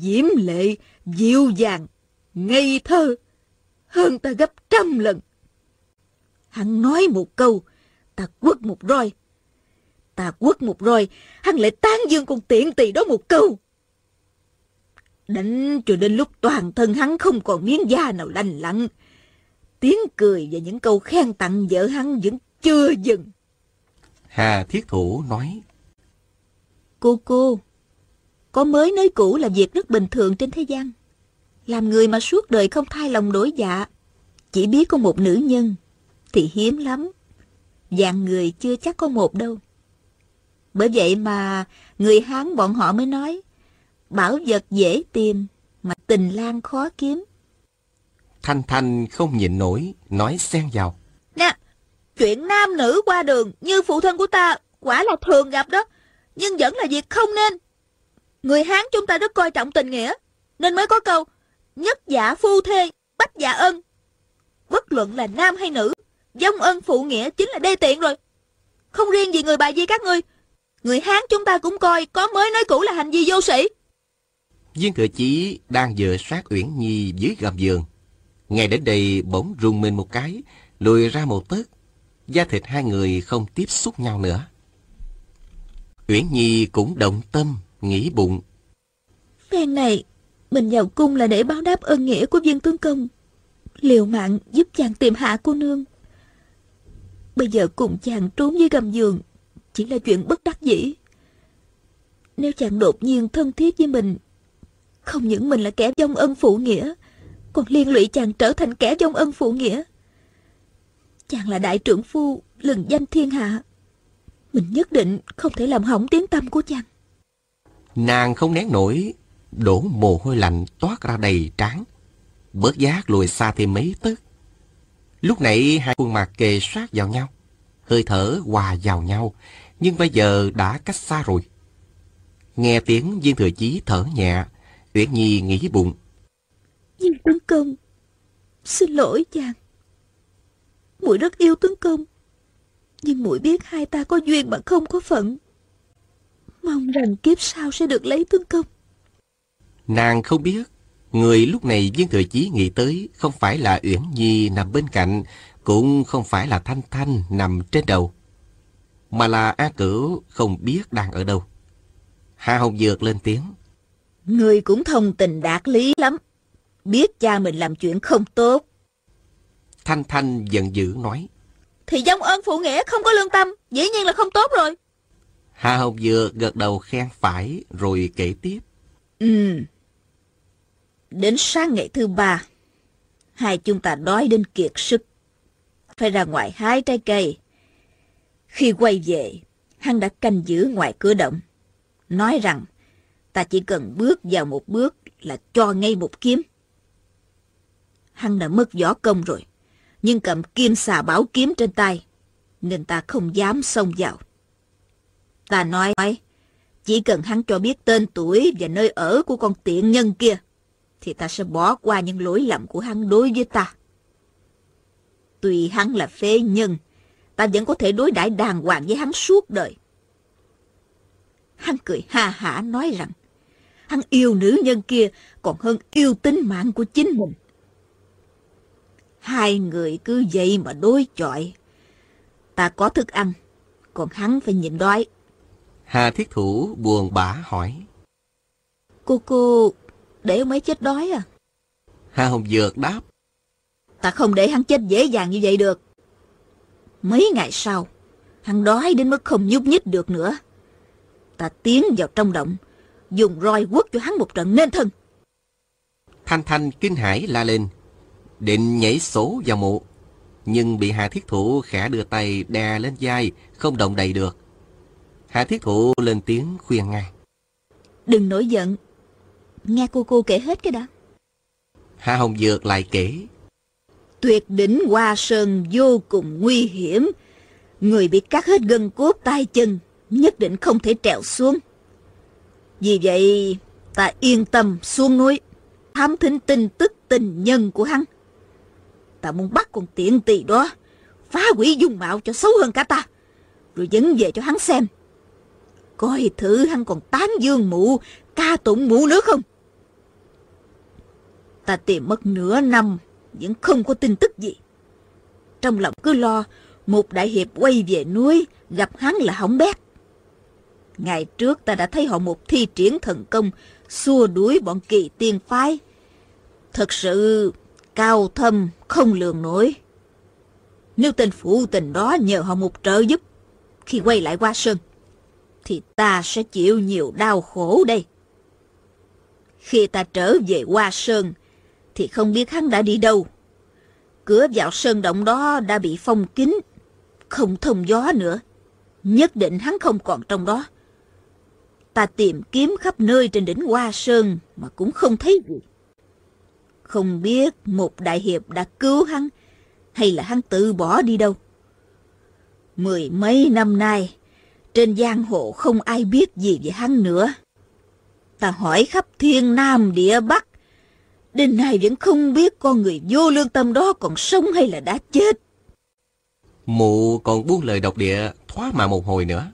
diễm lệ, dịu dàng, ngây thơ, hơn ta gấp trăm lần. Hắn nói một câu, ta quất một roi. Ta quất một roi, hắn lại tán dương con tiện tỳ đó một câu. Đánh cho đến lúc toàn thân hắn không còn miếng da nào lành lặn. Tiếng cười và những câu khen tặng vợ hắn vẫn chưa dừng. Hà Thiết Thủ nói. Cô cô, có mới nới cũ là việc rất bình thường trên thế gian. Làm người mà suốt đời không thay lòng đổi dạ, chỉ biết có một nữ nhân, thì hiếm lắm. Dạng người chưa chắc có một đâu. Bởi vậy mà người Hán bọn họ mới nói, bảo vật dễ tìm, mà tình lang khó kiếm. Thanh Thanh không nhịn nổi, nói xen vào. Nè, chuyện nam nữ qua đường như phụ thân của ta quả là thường gặp đó, nhưng vẫn là việc không nên. Người Hán chúng ta rất coi trọng tình nghĩa, nên mới có câu nhất giả phu thê, bách giả ân. Bất luận là nam hay nữ, dông ân phụ nghĩa chính là đê tiện rồi. Không riêng gì người bà di các ngươi, người Hán chúng ta cũng coi có mới nói cũ là hành vi vô sĩ. Viên thừa chí đang dựa sát Uyển Nhi dưới gầm giường. Ngay đến đây bỗng rung mình một cái, lùi ra một tấc. Da thịt hai người không tiếp xúc nhau nữa. Uyển Nhi cũng động tâm, nghĩ bụng. Phen này, mình vào cung là để báo đáp ơn nghĩa của viên tướng công. Liều mạng giúp chàng tìm hạ cô nương. Bây giờ cùng chàng trốn dưới gầm giường chỉ là chuyện bất đắc dĩ. Nếu chàng đột nhiên thân thiết với mình, không những mình là kẻ dông ân phụ nghĩa, còn liên lụy chàng trở thành kẻ dông ân phụ nghĩa. Chàng là đại trưởng phu, lừng danh thiên hạ. Mình nhất định không thể làm hỏng tiếng tâm của chàng. Nàng không nén nổi, đổ mồ hôi lạnh toát ra đầy trán. Bớt giác lùi xa thêm mấy tấc. Lúc nãy hai khuôn mặt kề sát vào nhau, hơi thở hòa vào nhau, nhưng bây giờ đã cách xa rồi. Nghe tiếng viên thừa chí thở nhẹ, Uyển Nhi nghĩ bụng. Viên tướng công, xin lỗi chàng. Muội rất yêu tướng công, nhưng muội biết hai ta có duyên mà không có phận. Mong rằng kiếp sau sẽ được lấy tướng công. Nàng không biết, người lúc này viên thừa chí nghĩ tới không phải là Uyển Nhi nằm bên cạnh, cũng không phải là Thanh Thanh nằm trên đầu, mà là A Cửu không biết đang ở đâu. Hà Hồng Dược lên tiếng. Người cũng thông tình đạt lý lắm. Biết cha mình làm chuyện không tốt. Thanh Thanh giận dữ nói. Thì dông ơn phụ nghĩa không có lương tâm, dĩ nhiên là không tốt rồi. Hà Hồng Dừa gật đầu khen phải rồi kể tiếp. Ừ. Đến sáng ngày thứ ba, hai chúng ta đói đến kiệt sức. Phải ra ngoài hái trái cây. Khi quay về, hắn đã canh giữ ngoài cửa động. Nói rằng, ta chỉ cần bước vào một bước là cho ngay một kiếm. Hắn đã mất võ công rồi, nhưng cầm kim xà bảo kiếm trên tay, nên ta không dám xông vào. Ta nói, chỉ cần hắn cho biết tên tuổi và nơi ở của con tiện nhân kia, thì ta sẽ bỏ qua những lỗi lầm của hắn đối với ta. Tuy hắn là phế nhân, ta vẫn có thể đối đãi đàng hoàng với hắn suốt đời. Hắn cười ha hả nói rằng, hắn yêu nữ nhân kia còn hơn yêu tính mạng của chính mình. Hai người cứ vậy mà đối chọi. Ta có thức ăn, còn hắn phải nhịn đói. Hà Thiết Thủ buồn bã hỏi. Cô cô để ông ấy chết đói à? Hà Hồng Dược đáp. Ta không để hắn chết dễ dàng như vậy được. Mấy ngày sau, hắn đói đến mức không nhúc nhích được nữa. Ta tiến vào trong động, dùng roi quất cho hắn một trận nên thân. Thanh Thanh kinh hãi la lên, định nhảy sổ vào mộ, nhưng bị Hà Thiết Thủ khẽ đưa tay đè lên vai, không động đậy được. Hà Thiết Thủ lên tiếng khuyên ngay. Đừng nổi giận, nghe cô cô kể hết cái đã. Hà Hồng Dược lại kể. Tuyệt đỉnh Hoa Sơn vô cùng nguy hiểm. Người bị cắt hết gân cốt tay chân, nhất định không thể trèo xuống. Vì vậy, ta yên tâm xuống núi, thám thính tin tức tình nhân của hắn. Ta muốn bắt con tiện tỳ đó, phá hủy dung mạo cho xấu hơn cả ta, rồi dẫn về cho hắn xem. Coi thử hắn còn tán dương mụ, ca tụng mụ nữa không? Ta tìm mất nửa năm, vẫn không có tin tức gì. Trong lòng cứ lo, một đại hiệp quay về núi, gặp hắn là hỏng bét. Ngày trước ta đã thấy họ một thi triển thần công, xua đuổi bọn kỳ tiên phái. Thật sự cao thâm, không lường nổi. Nếu tên phụ tình đó nhờ họ một trợ giúp, khi quay lại qua sơn, thì ta sẽ chịu nhiều đau khổ đây. Khi ta trở về qua sơn, thì không biết hắn đã đi đâu. Cửa vào sơn động đó đã bị phong kín, không thông gió nữa. Nhất định hắn không còn trong đó. Ta tìm kiếm khắp nơi trên đỉnh Hoa Sơn mà cũng không thấy gì. Không biết một đại hiệp đã cứu hắn hay là hắn tự bỏ đi đâu. Mười mấy năm nay, trên giang hồ không ai biết gì về hắn nữa. Ta hỏi khắp thiên nam địa bắc, đến nay vẫn không biết con người vô lương tâm đó còn sống hay là đã chết. Mụ còn buông lời độc địa thoá mà một hồi nữa.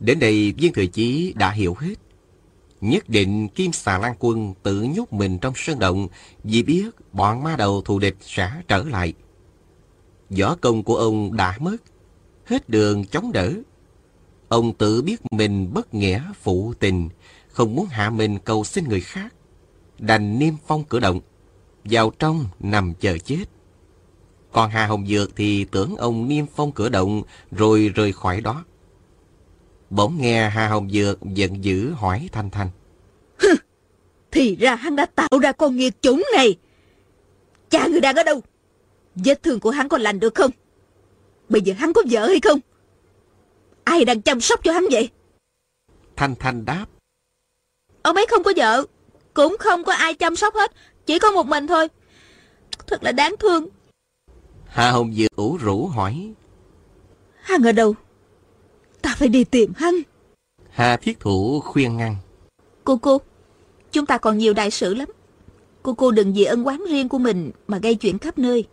Đến đây viên thừa chí đã hiểu hết. Nhất định Kim Xà Lan Quân tự nhốt mình trong sơn động vì biết bọn ma đầu thù địch sẽ trở lại. Võ công của ông đã mất, hết đường chống đỡ. Ông tự biết mình bất nghĩa phụ tình, không muốn hạ mình cầu xin người khác. Đành niêm phong cửa động, vào trong nằm chờ chết. Còn Hà Hồng Dược thì tưởng ông niêm phong cửa động rồi rời khỏi đó. Bỗng nghe Hà Hồng Dược giận dữ hỏi Thanh Thanh. Thì ra hắn đã tạo ra con nghiệt chủng này. Cha người đang ở đâu? Vết thương của hắn có lành được không? Bây giờ hắn có vợ hay không? Ai đang chăm sóc cho hắn vậy? Thanh Thanh đáp. Ông ấy không có vợ, cũng không có ai chăm sóc hết, chỉ có một mình thôi. Thật là đáng thương. Hà Hồng Dược ủ rũ hỏi. Hắn ở đâu? Ta phải đi tìm hắn. Hà Thiết Thủ khuyên ngăn. Cô cô, chúng ta còn nhiều đại sự lắm. Cô cô đừng vì ân oán riêng của mình mà gây chuyện khắp nơi.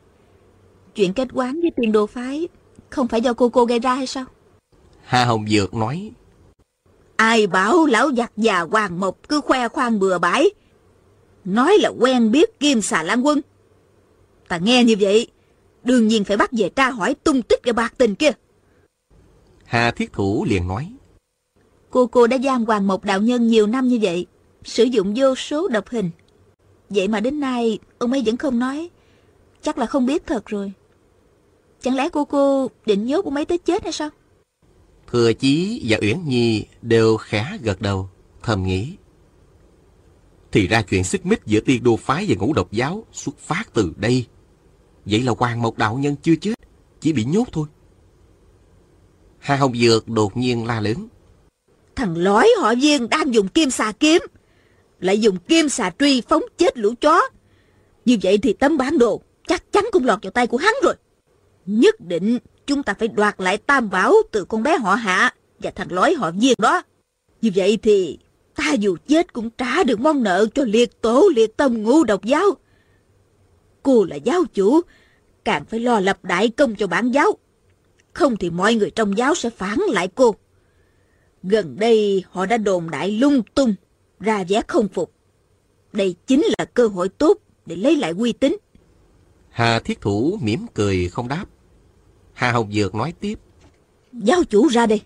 Chuyện kết quán với tiền đồ phái không phải do cô cô gây ra hay sao? Hà Hồng Dược nói. Ai bảo lão giặc già hoàng mộc cứ khoe khoang bừa bãi. Nói là quen biết kim xà lan quân. Ta nghe như vậy, đương nhiên phải bắt về tra hỏi tung tích cái bạc tình kia. Hà Thiết Thủ liền nói. Cô cô đã giam hoàng mộc đạo nhân nhiều năm như vậy, sử dụng vô số độc hình. Vậy mà đến nay ông ấy vẫn không nói. Chắc là không biết thật rồi. Chẳng lẽ cô cô định nhốt ông ấy tới chết hay sao? Thừa Chí và Uyển Nhi đều khẽ gật đầu, thầm nghĩ. Thì ra chuyện xích mích giữa tiên đô phái và ngũ độc giáo xuất phát từ đây. Vậy là Hoàng Mộc Đạo Nhân chưa chết, chỉ bị nhốt thôi. Hà Hồng Dược đột nhiên la lớn. Thằng lói họ viên đang dùng kim xà kiếm, lại dùng kim xà truy phóng chết lũ chó. Như vậy thì tấm bản đồ chắc chắn cũng lọt vào tay của hắn rồi. Nhất định chúng ta phải đoạt lại tam bảo từ con bé họ hạ và thằng lói họ viên đó. Như vậy thì ta dù chết cũng trả được món nợ cho liệt tổ liệt tâm ngũ độc giáo. Cô là giáo chủ, càng phải lo lập đại công cho bản giáo. Không thì mọi người trong giáo sẽ phản lại cô. Gần đây họ đã đồn đại lung tung, ra vẻ không phục. Đây chính là cơ hội tốt để lấy lại uy tín. Hà Thiết Thủ mỉm cười không đáp. Hà Hồng Dược nói tiếp. Giáo chủ ra đây.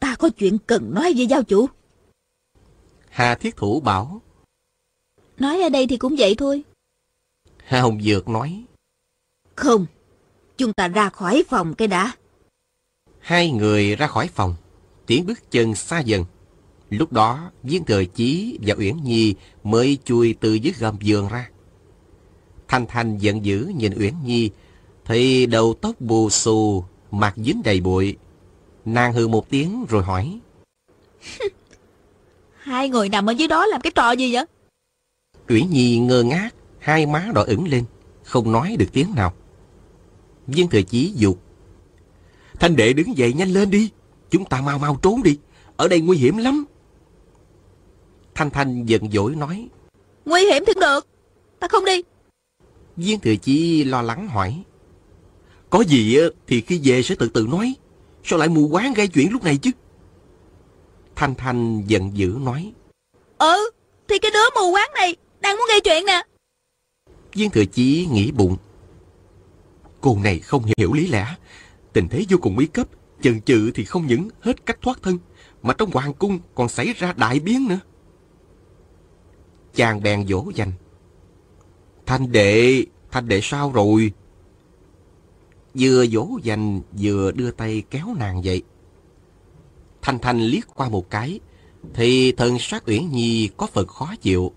Ta có chuyện cần nói với giáo chủ. Hà Thiết Thủ bảo. Nói ở đây thì cũng vậy thôi. Hà Hồng Dược nói. Không, chúng ta ra khỏi phòng cái đã. Hai người ra khỏi phòng, tiếng bước chân xa dần. Lúc đó, Viên Thừa Chí và Uyển Nhi mới chui từ dưới gầm giường ra. Thanh Thanh giận dữ nhìn Uyển Nhi, thì đầu tóc bù xù, mặt dính đầy bụi. Nàng hừ một tiếng rồi hỏi. Hai người nằm ở dưới đó làm cái trò gì vậy? Uyển Nhi ngơ ngác, hai má đỏ ửng lên, không nói được tiếng nào. Viên Thừa Chí dục. Thanh đệ đứng dậy nhanh lên đi, chúng ta mau mau trốn đi, ở đây nguy hiểm lắm. Thanh Thanh giận dỗi nói. Nguy hiểm thì được, ta không đi. Viên Thừa Chí lo lắng hỏi. Có gì thì khi về sẽ từ từ nói. Sao lại mù quáng gây chuyện lúc này chứ? Thanh Thanh giận dữ nói. Ừ, thì cái đứa mù quáng này đang muốn gây chuyện nè. Viên thừa chí nghĩ bụng. Cô này không hiểu lý lẽ. Tình thế vô cùng nguy cấp. Chần chừ thì không những hết cách thoát thân. Mà trong hoàng cung còn xảy ra đại biến nữa. Chàng bèn dỗ dành. Thanh đệ, thanh đệ sao rồi? Vừa dỗ dành vừa đưa tay kéo nàng dậy. Thanh Thanh liếc qua một cái, thì thần sát Uyển Nhi có phần khó chịu.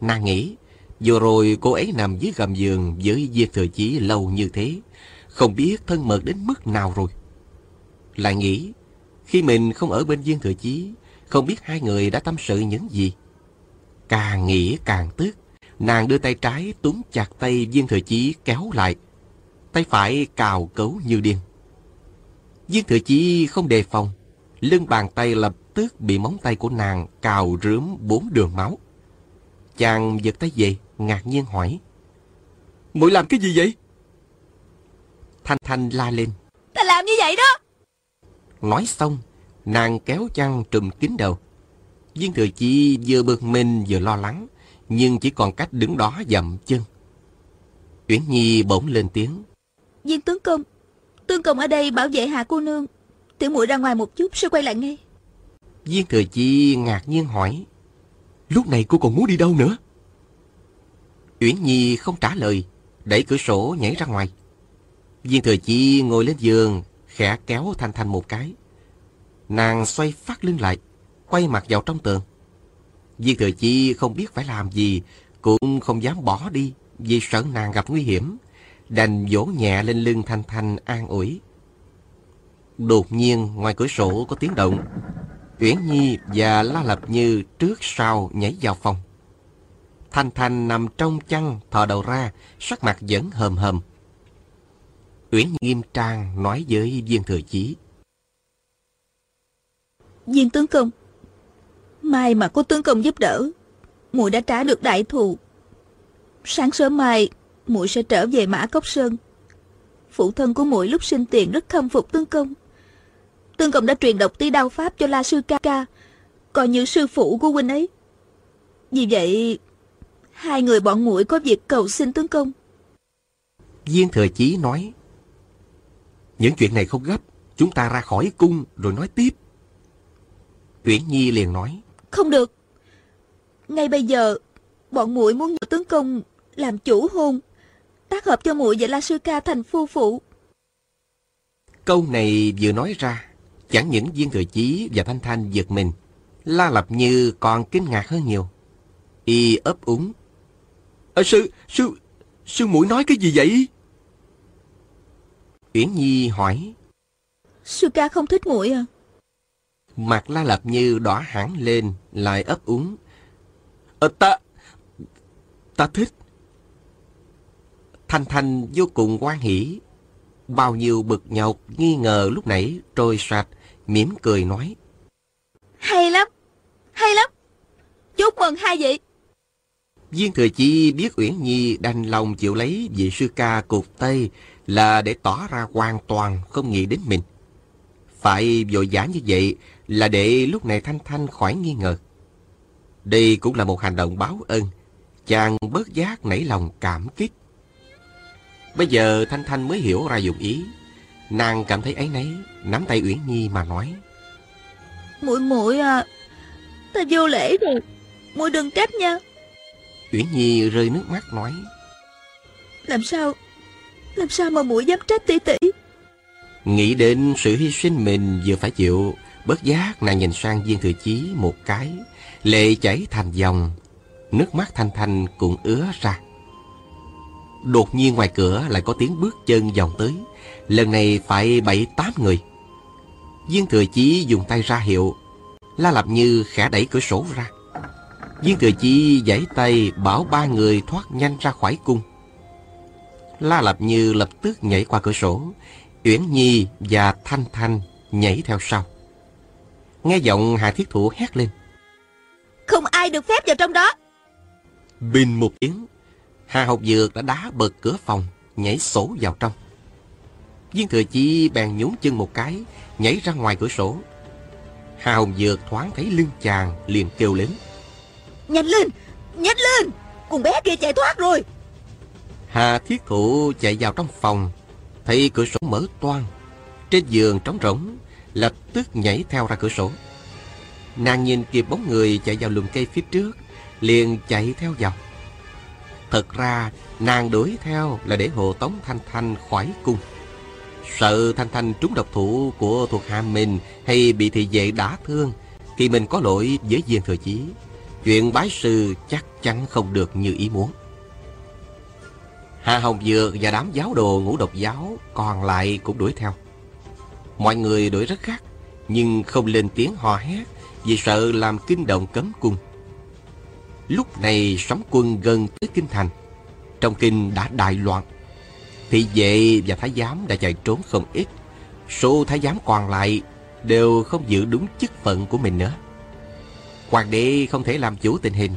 Nàng nghĩ, vừa rồi cô ấy nằm dưới gầm giường với Diệp Thừa Chí lâu như thế, không biết thân mật đến mức nào rồi. Lại nghĩ, khi mình không ở bên diên Thừa Chí, không biết hai người đã tâm sự những gì. Càng nghĩ càng tức, nàng đưa tay trái túm chặt tay diên Thừa Chí kéo lại, tay phải cào cấu như điên. Viên Thừa Chí không đề phòng, lưng bàn tay lập tức bị móng tay của nàng cào rướm bốn đường máu. Chàng giật tay về, ngạc nhiên hỏi. Muội làm cái gì vậy? Thanh Thanh la lên. Ta làm như vậy đó. Nói xong, nàng kéo chăn trùm kín đầu. Viên thừa chi vừa bực mình vừa lo lắng, nhưng chỉ còn cách đứng đó dậm chân. Uyển Nhi bỗng lên tiếng. Viên tướng công, tướng công ở đây bảo vệ hạ cô nương. Tiểu muội ra ngoài một chút sẽ quay lại ngay. Viên thừa chi ngạc nhiên hỏi. Lúc này cô còn muốn đi đâu nữa? Uyển Nhi không trả lời, đẩy cửa sổ nhảy ra ngoài. Viên thừa chi ngồi lên giường, khẽ kéo Thanh Thanh một cái. Nàng xoay phát lưng lại, quay mặt vào trong tường. Viên thừa chi không biết phải làm gì, cũng không dám bỏ đi vì sợ nàng gặp nguy hiểm, đành vỗ nhẹ lên lưng Thanh Thanh an ủi. Đột nhiên ngoài cửa sổ có tiếng động, Uyển Nhi và La Lập Như trước sau nhảy vào phòng. Thanh Thanh nằm trong chăn, thò đầu ra, sắc mặt vẫn hờm hờm. Uyển Nhi nghiêm trang nói với viên thừa chí. Viên tướng công, mai mà có tướng công giúp đỡ, muội đã trả được đại thù. Sáng sớm mai, muội sẽ trở về Mã Cốc Sơn. Phụ thân của muội lúc sinh tiền rất khâm phục tướng công. Tương Công đã truyền độc tí đao pháp cho La Sư Ca Ca, coi như sư phụ của huynh ấy. Vì vậy, hai người bọn muội có việc cầu xin tướng công. Viên Thừa Chí nói, những chuyện này không gấp, chúng ta ra khỏi cung rồi nói tiếp. Uyển Nhi liền nói, không được. Ngay bây giờ, bọn muội muốn nhờ tướng công làm chủ hôn, tác hợp cho muội và La Sư Ca thành phu phụ. Câu này vừa nói ra, Chẳng những viên thừa chí và Thanh Thanh giật mình, La Lập Như còn kinh ngạc hơn nhiều. Y ấp úng. À, sư, sư, sư mũi nói cái gì vậy? Uyển Nhi hỏi. Sư ca không thích muội à? Mặt La Lập Như đỏ hẳn lên, lại ấp úng. À, ta, ta thích. Thanh Thanh vô cùng quan hỷ. Bao nhiêu bực nhọc, nghi ngờ lúc nãy trôi sạch, mỉm cười nói. Hay lắm, hay lắm. Chúc mừng hai vị. Viên Thừa Chi biết Uyển Nhi đành lòng chịu lấy vị sư ca cục Tây là để tỏ ra hoàn toàn không nghĩ đến mình. Phải vội vã như vậy là để lúc này Thanh Thanh khỏi nghi ngờ. Đây cũng là một hành động báo ơn. Chàng bớt giác nảy lòng cảm kích. Bây giờ Thanh Thanh mới hiểu ra dụng ý. Nàng cảm thấy ấy nấy, nắm tay Uyển Nhi mà nói. Muội muội à, ta vô lễ rồi, muội đừng trách nha. Uyển Nhi rơi nước mắt nói. Làm sao, làm sao mà muội dám trách tỷ tỷ? Nghĩ đến sự hy sinh mình vừa phải chịu, bất giác nàng nhìn sang viên thừa chí một cái, lệ chảy thành dòng, nước mắt thanh thanh cũng ứa ra. Đột nhiên ngoài cửa lại có tiếng bước chân vòng tới, lần này phải bảy tám người. Viên Thừa Chí dùng tay ra hiệu, La Lập Như khẽ đẩy cửa sổ ra. Viên Thừa Chí giãy tay bảo ba người thoát nhanh ra khỏi cung. La Lập Như lập tức nhảy qua cửa sổ, Uyển Nhi và Thanh Thanh nhảy theo sau. Nghe giọng Hạ Thiết Thủ hét lên. Không ai được phép vào trong đó. Bình một tiếng, Hà Học Dược đã đá bật cửa phòng, nhảy sổ vào trong. Viên Thừa Chi bèn nhún chân một cái, nhảy ra ngoài cửa sổ. Hà Hồng Dược thoáng thấy lưng chàng, liền kêu lớn. Nhanh lên, nhanh lên, con bé kia chạy thoát rồi. Hà thiết thụ chạy vào trong phòng, thấy cửa sổ mở toang. Trên giường trống rỗng, lập tức nhảy theo ra cửa sổ. Nàng nhìn kịp bóng người chạy vào lùm cây phía trước, liền chạy theo vào. Thật ra, nàng đuổi theo là để hộ tống Thanh Thanh khỏi cung. Sợ Thanh Thanh trúng độc thủ của thuộc hạ mình hay bị thị vệ đả thương, thì mình có lỗi với viên thừa chí. Chuyện bái sư chắc chắn không được như ý muốn. Hà Hồng Dược và đám giáo đồ ngũ độc giáo còn lại cũng đuổi theo. Mọi người đuổi rất gắt, nhưng không lên tiếng hò hét vì sợ làm kinh động cấm cung. Lúc này sóng quân gần tới kinh thành. Trong kinh đã đại loạn. Thị vệ và thái giám đã chạy trốn không ít. Số thái giám còn lại đều không giữ đúng chức phận của mình nữa. Hoàng đế không thể làm chủ tình hình.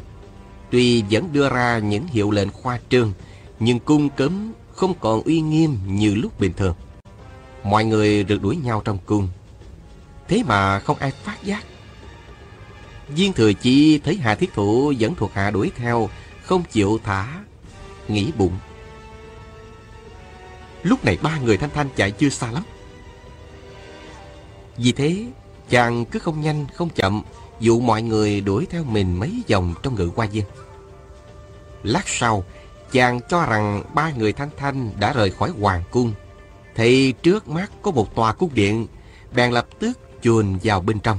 Tuy vẫn đưa ra những hiệu lệnh khoa trương, nhưng cung cấm không còn uy nghiêm như lúc bình thường. Mọi người rượt đuổi nhau trong cung. Thế mà không ai phát giác. Viên thừa chi thấy Hà Thiết Thủ vẫn thuộc hạ đuổi theo, không chịu thả, nghĩ bụng. Lúc này ba người Thanh Thanh chạy chưa xa lắm. Vì thế, chàng cứ không nhanh, không chậm, dụ mọi người đuổi theo mình mấy vòng trong ngự qua viên. Lát sau, chàng cho rằng ba người Thanh Thanh đã rời khỏi hoàng cung. Thì trước mắt có một tòa cung điện, bèn lập tức chuồn vào bên trong.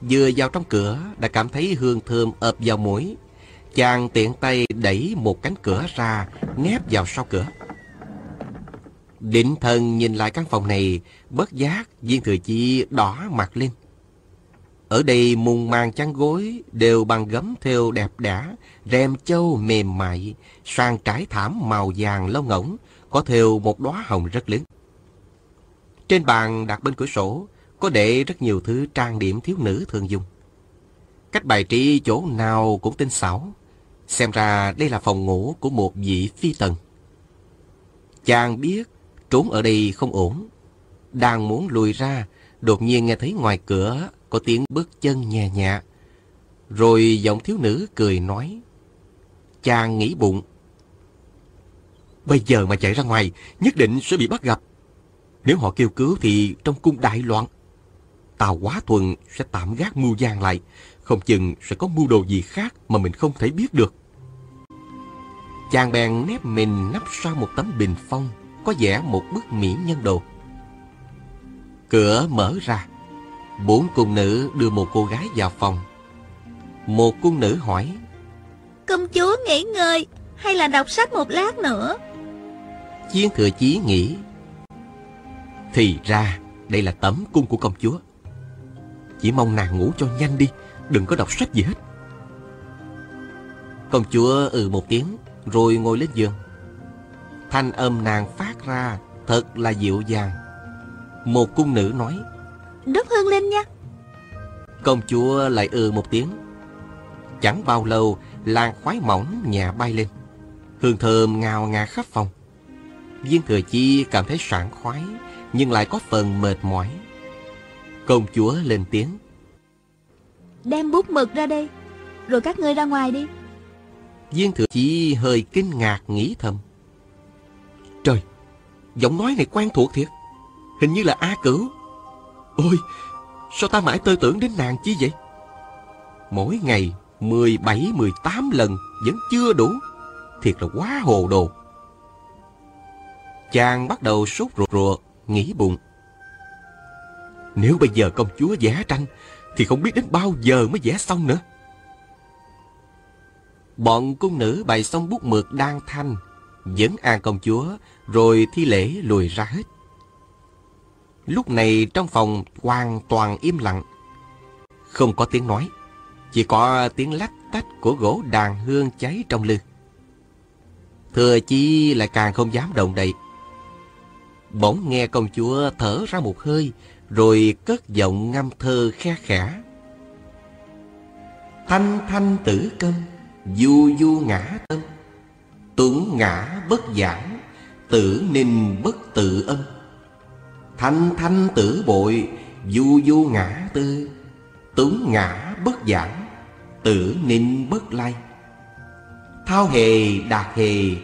Vừa vào trong cửa đã cảm thấy hương thơm ập vào mũi. Chàng tiện tay đẩy một cánh cửa ra, nép vào sau cửa. Định thần nhìn lại căn phòng này, bất giác viên thừa chi đỏ mặt lên. Ở đây mùng màng chăn gối đều bằng gấm thêu đẹp đẽ, rèm châu mềm mại, sàn trải thảm màu vàng lông ngỗng, có thêu một đóa hồng rất lớn. Trên bàn đặt bên cửa sổ, có để rất nhiều thứ trang điểm thiếu nữ thường dùng. Cách bài trí chỗ nào cũng tinh xảo. Xem ra đây là phòng ngủ của một vị phi tần. Chàng biết trốn ở đây không ổn. Đang muốn lùi ra, đột nhiên nghe thấy ngoài cửa có tiếng bước chân nhẹ nhẹ. Rồi giọng thiếu nữ cười nói. Chàng nghĩ bụng. Bây giờ mà chạy ra ngoài, nhất định sẽ bị bắt gặp. Nếu họ kêu cứu thì trong cung đại loạn. Tào Quá Thuần sẽ tạm gác mưu gian lại, không chừng sẽ có mưu đồ gì khác mà mình không thể biết được. Chàng bèn nép mình nắp sau một tấm bình phong, có vẽ một bức mỹ nhân đồ. Cửa mở ra, bốn cung nữ đưa một cô gái vào phòng. Một cung nữ hỏi, Công chúa nghỉ ngơi, hay là đọc sách một lát nữa? Chiên thừa chí nghĩ, Thì ra, đây là tấm cung của công chúa. Chỉ mong nàng ngủ cho nhanh đi Đừng có đọc sách gì hết. Công chúa ừ một tiếng Rồi ngồi lên giường. Thanh âm nàng phát ra Thật là dịu dàng. Một cung nữ nói Đốt hương lên nha. Công chúa lại ừ một tiếng. Chẳng bao lâu Làn khoái mỏng nhà bay lên. Hương thơm ngào ngạt khắp phòng. Viên thừa chi cảm thấy sảng khoái Nhưng lại có phần mệt mỏi Công chúa lên tiếng. Đem bút mực ra đây, rồi các ngươi ra ngoài đi. Viên thừa chí hơi kinh ngạc nghĩ thầm. Trời, giọng nói này quen thuộc thiệt. Hình như là A Cửu. Ôi, sao ta mãi tơ tưởng đến nàng chi vậy? Mỗi ngày 17-18 lần vẫn chưa đủ. Thiệt là quá hồ đồ. Chàng bắt đầu sốt ruột ruột, nghĩ bụng. Nếu bây giờ công chúa vẽ tranh, Thì không biết đến bao giờ mới vẽ xong nữa. Bọn cung nữ bày xong bút mực đang thanh Dẫn an công chúa, Rồi thi lễ lùi ra hết. Lúc này trong phòng hoàn toàn im lặng. Không có tiếng nói, Chỉ có tiếng lách tách của gỗ đàn hương cháy trong lư. Thừa chi lại càng không dám động đậy. Bỗng nghe công chúa thở ra một hơi rồi cất giọng ngâm thơ khe khẽ. Thanh thanh tử câm, du du ngã tâm, tuấn ngã bất giảng, tử ninh bất tự âm. Thanh thanh tử bội, du du ngã tư, tuấn ngã bất giảng, tử ninh bất lai. Thao hề đạt hề,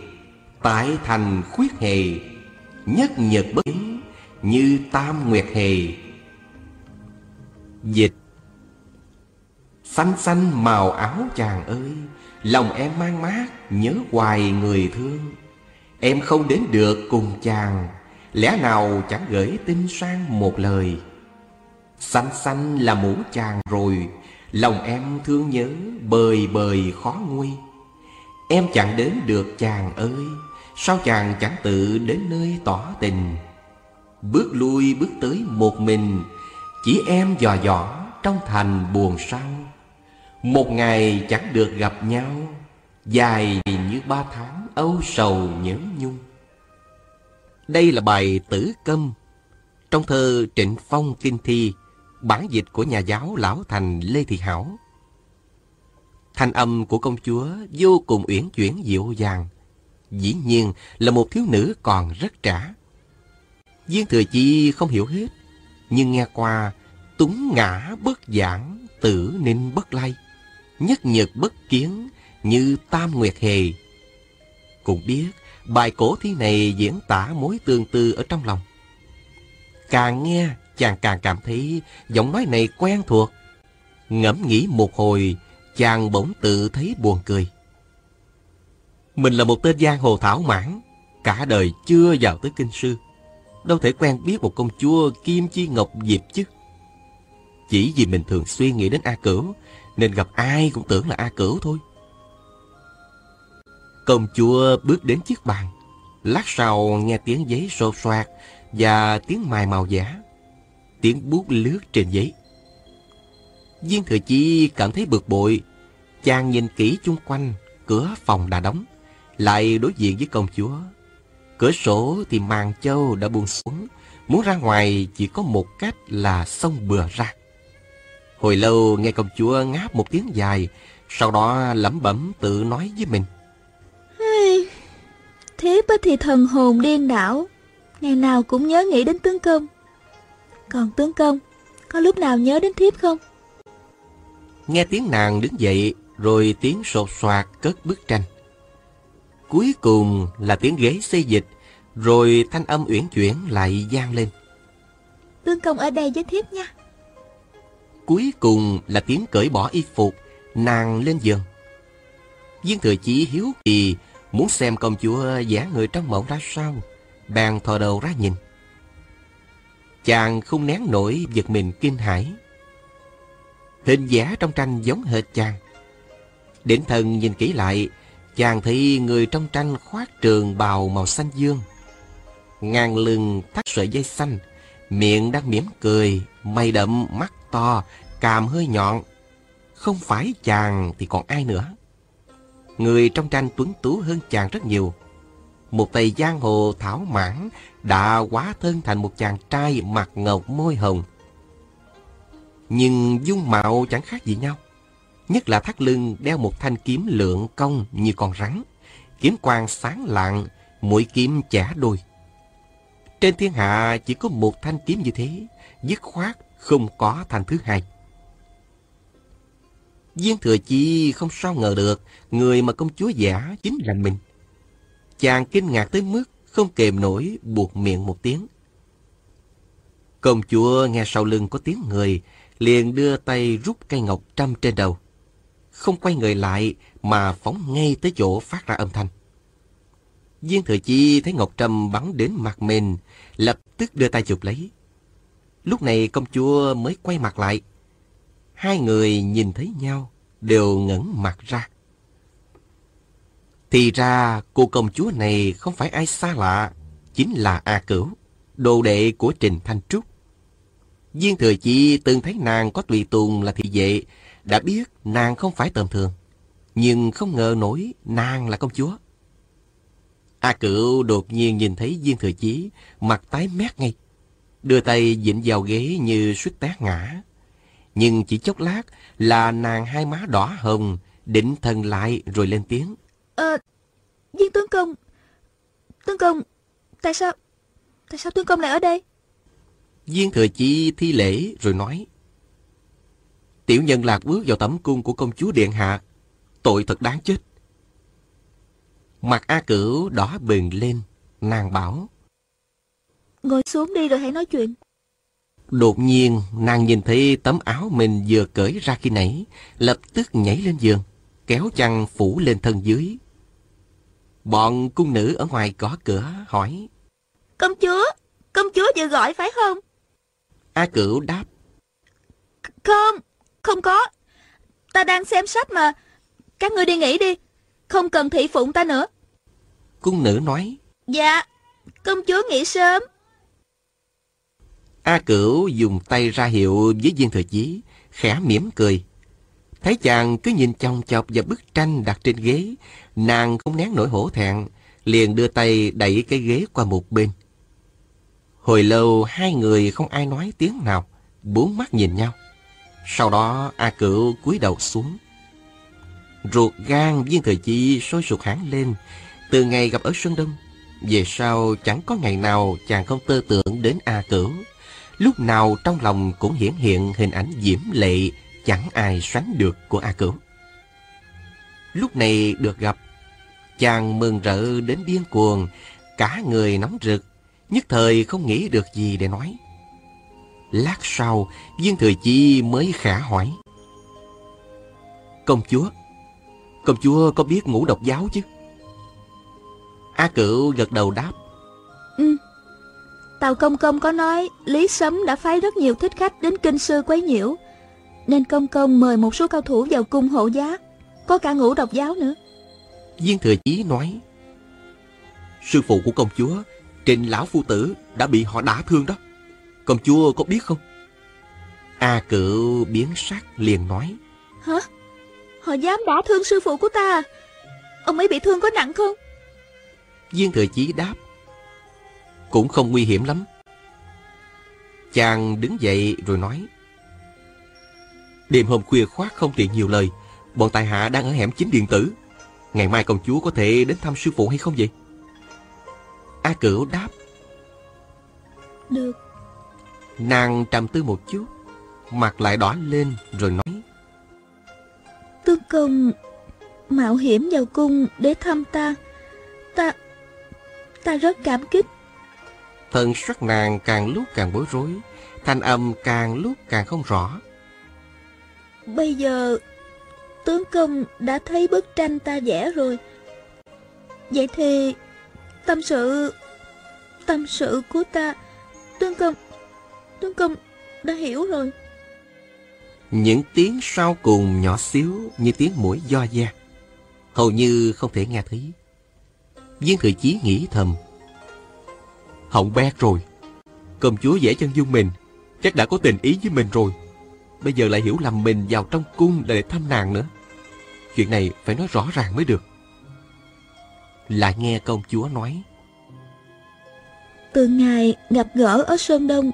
Tại thành khuyết hề Nhất nhật bất như tam nguyệt hề. Dịch. Xanh xanh màu áo chàng ơi, Lòng em mang mát, Nhớ hoài người thương. Em không đến được cùng chàng, Lẽ nào chẳng gửi tin sang một lời. Xanh xanh là mũ chàng rồi, Lòng em thương nhớ bời bời khó nguôi. Em chẳng đến được chàng ơi, Sao chàng chẳng tự đến nơi tỏ tình? Bước lui bước tới một mình. Chỉ em dò dỏ trong thành buồn sao. Một ngày chẳng được gặp nhau, Dài như ba tháng âu sầu nhớ nhung. Đây là bài tử câm. Trong thơ Trịnh Phong Kinh Thi, Bản dịch của nhà giáo Lão Thành Lê Thị Hảo. Thanh âm của công chúa vô cùng uyển chuyển dịu dàng, Dĩ nhiên là một thiếu nữ còn rất trẻ. Viên Thừa Chi không hiểu hết, Nhưng nghe qua Túng ngã bất giảng, Tử ninh bất lay, Nhất nhật bất kiến, Như tam nguyệt hề. Cũng biết, bài cổ thi này diễn tả mối tương tư ở trong lòng. Càng nghe, chàng càng cảm thấy giọng nói này quen thuộc. Ngẫm nghĩ một hồi, Chàng bỗng tự thấy buồn cười. Mình là một tên giang hồ thảo mãn, Cả đời chưa vào tới kinh sư. Đâu thể quen biết một công chúa Kim Chi Ngọc Diệp chứ. Chỉ vì mình thường xuyên nghĩ đến A Cửu, Nên gặp ai cũng tưởng là A Cửu thôi. Công chúa bước đến chiếc bàn, Lát sau nghe tiếng giấy sột soạt Và tiếng mài màu giả, Tiếng bút lướt trên giấy. Viên thừa chi cảm thấy bực bội, Chàng nhìn kỹ chung quanh Cửa phòng đã đóng, Lại đối diện với công chúa. Cửa sổ thì màn châu đã buông xuống. Muốn ra ngoài chỉ có một cách là xông bừa ra. Hồi lâu nghe công chúa ngáp một tiếng dài Sau đó lẩm bẩm tự nói với mình. Thiếp thì thần hồn điên đảo Ngày nào cũng nhớ nghĩ đến tướng công. Còn tướng công Có lúc nào nhớ đến thiếp không? Nghe tiếng nàng đứng dậy Rồi tiếng sột soạt cất bức tranh. Cuối cùng là tiếng ghế xây dịch Rồi thanh âm uyển chuyển lại gian lên. Tướng công ở đây với thiếp nha. Cuối cùng là tiếng cởi bỏ y phục Nàng lên giường. Viên thừa chí hiếu kỳ Muốn xem công chúa giả người trong mộng ra sao. Bèn thò đầu ra nhìn. Chàng không nén nổi giật mình kinh hãi. Hình giả trong tranh giống hệt chàng. Đến thần nhìn kỹ lại Chàng thấy người trong tranh khoác trường bào màu xanh dương Ngang lưng thắt sợi dây xanh. Miệng đang mỉm cười Mày đậm, mắt to, càm hơi nhọn. Không phải chàng thì còn ai nữa. Người trong tranh tuấn tú hơn chàng rất nhiều. Một tay giang hồ thảo mãn Đã quá thân thành một chàng trai mặt ngọc môi hồng. Nhưng dung mạo chẳng khác gì nhau. Nhất là thắt lưng đeo một thanh kiếm lượng cong như con rắn. Kiếm quang sáng lạng, mũi kiếm chẻ đôi. Trên thiên hạ chỉ có một thanh kiếm như thế, Dứt khoát không có thanh thứ hai. Viên thừa chi không sao ngờ được, Người mà công chúa giả chính là mình. Chàng kinh ngạc tới mức Không kềm nổi, buộc miệng một tiếng. Công chúa nghe sau lưng có tiếng người, Liền đưa tay rút cây ngọc trăm trên đầu. Không quay người lại Mà phóng ngay tới chỗ phát ra âm thanh. Viên thừa chi thấy ngọc trâm bắn đến mặt mình Lập tức đưa tay chụp lấy Lúc này công chúa mới quay mặt lại Hai người nhìn thấy nhau, đều ngẩng mặt ra. Thì ra cô công chúa này không phải ai xa lạ, chính là A Cửu, đồ đệ của Trình Thanh Trúc. Viên Thừa Chi từng thấy nàng có tùy tùng là thị vệ, đã biết nàng không phải tầm thường, nhưng không ngờ nổi nàng là công chúa. A Cửu đột nhiên nhìn thấy Viên Thừa Chí, mặt tái mét ngay, đưa tay dịnh vào ghế như suýt té ngã. Nhưng chỉ chốc lát là nàng hai má đỏ hồng, định thần lại rồi lên tiếng. Ờ, viên tướng công, tướng công, tại sao, tại sao tướng công lại ở đây? Viên thừa chi thi lễ rồi nói. Tiểu nhân lạc bước vào tẩm cung của công chúa Điện Hạ, tội thật đáng chết. Mặt A Cửu đỏ bừng lên, nàng bảo. Ngồi xuống đi rồi hãy nói chuyện. Đột nhiên, nàng nhìn thấy tấm áo mình vừa cởi ra khi nãy, lập tức nhảy lên giường, kéo chăn phủ lên thân dưới. Bọn cung nữ ở ngoài gõ cửa hỏi. Công chúa, công chúa vừa gọi phải không? A Cửu đáp. Không, không có. Ta đang xem sách mà. Các ngươi đi nghỉ đi. Không cần thị phụng ta nữa. Cung nữ nói. Dạ, công chúa nghỉ sớm. A Cửu dùng tay ra hiệu với viên thừa chí, khẽ mỉm cười. Thấy chàng cứ nhìn chòng chọc vào bức tranh đặt trên ghế, nàng không nén nổi hổ thẹn, liền đưa tay đẩy cái ghế qua một bên. Hồi lâu hai người không ai nói tiếng nào, bốn mắt nhìn nhau. Sau đó A Cửu cúi đầu xuống. Ruột gan viên thời chi sôi sụt hẳn lên, từ ngày gặp ở xuân Đông. Về sau chẳng có ngày nào chàng không tơ tưởng đến A Cửu. Lúc nào trong lòng cũng hiển hiện hình ảnh diễm lệ chẳng ai sánh được của A Cửu. Lúc này được gặp, chàng mừng rỡ đến điên cuồng, cả người nóng rực, nhất thời không nghĩ được gì để nói. Lát sau, viên thừa chi mới khả hỏi. Công chúa, công chúa có biết ngũ độc giáo chứ? A Cửu gật đầu đáp. Ừ, Tào Công Công có nói Lý Sấm đã phái rất nhiều thích khách đến kinh sư quấy nhiễu. Nên Công Công mời một số cao thủ vào cung hộ giá. Có cả ngũ độc giáo nữa. Viên Thừa Chí nói. Sư phụ của công chúa, Trình Lão Phu Tử đã bị họ đả thương đó. Công chúa có biết không? A cựu biến sắc liền nói. Hả? Họ dám đả thương sư phụ của ta? Ông ấy bị thương có nặng không? Viên Thừa Chí đáp cũng không nguy hiểm lắm. Chàng đứng dậy rồi nói. Đêm hôm khuya khoát không tiện nhiều lời, bọn tài hạ đang ở hẻm chính điện tử. Ngày mai công chúa có thể đến thăm sư phụ hay không vậy? A Cửu đáp. Được. Nàng trầm tư một chút, mặt lại đỏ lên rồi nói. Tướng công mạo hiểm vào cung để thăm ta. Ta, ta rất cảm kích. Thân sắc nàng càng lúc càng bối rối, thanh âm càng lúc càng không rõ. Bây giờ, tướng công đã thấy bức tranh ta vẽ rồi. Vậy thì, tâm sự, tâm sự của ta, tướng công, tướng công đã hiểu rồi. Những tiếng sau cùng nhỏ xíu như tiếng mũi do da, hầu như không thể nghe thấy. Viên Thừa Chí nghĩ thầm, Hỏng bét rồi. Công chúa vẽ chân dung mình, chắc đã có tình ý với mình rồi. Bây giờ lại hiểu lầm mình vào trong cung để thăm nàng nữa. Chuyện này phải nói rõ ràng mới được. Lại nghe công chúa nói. Từ ngày gặp gỡ ở Sơn Đông,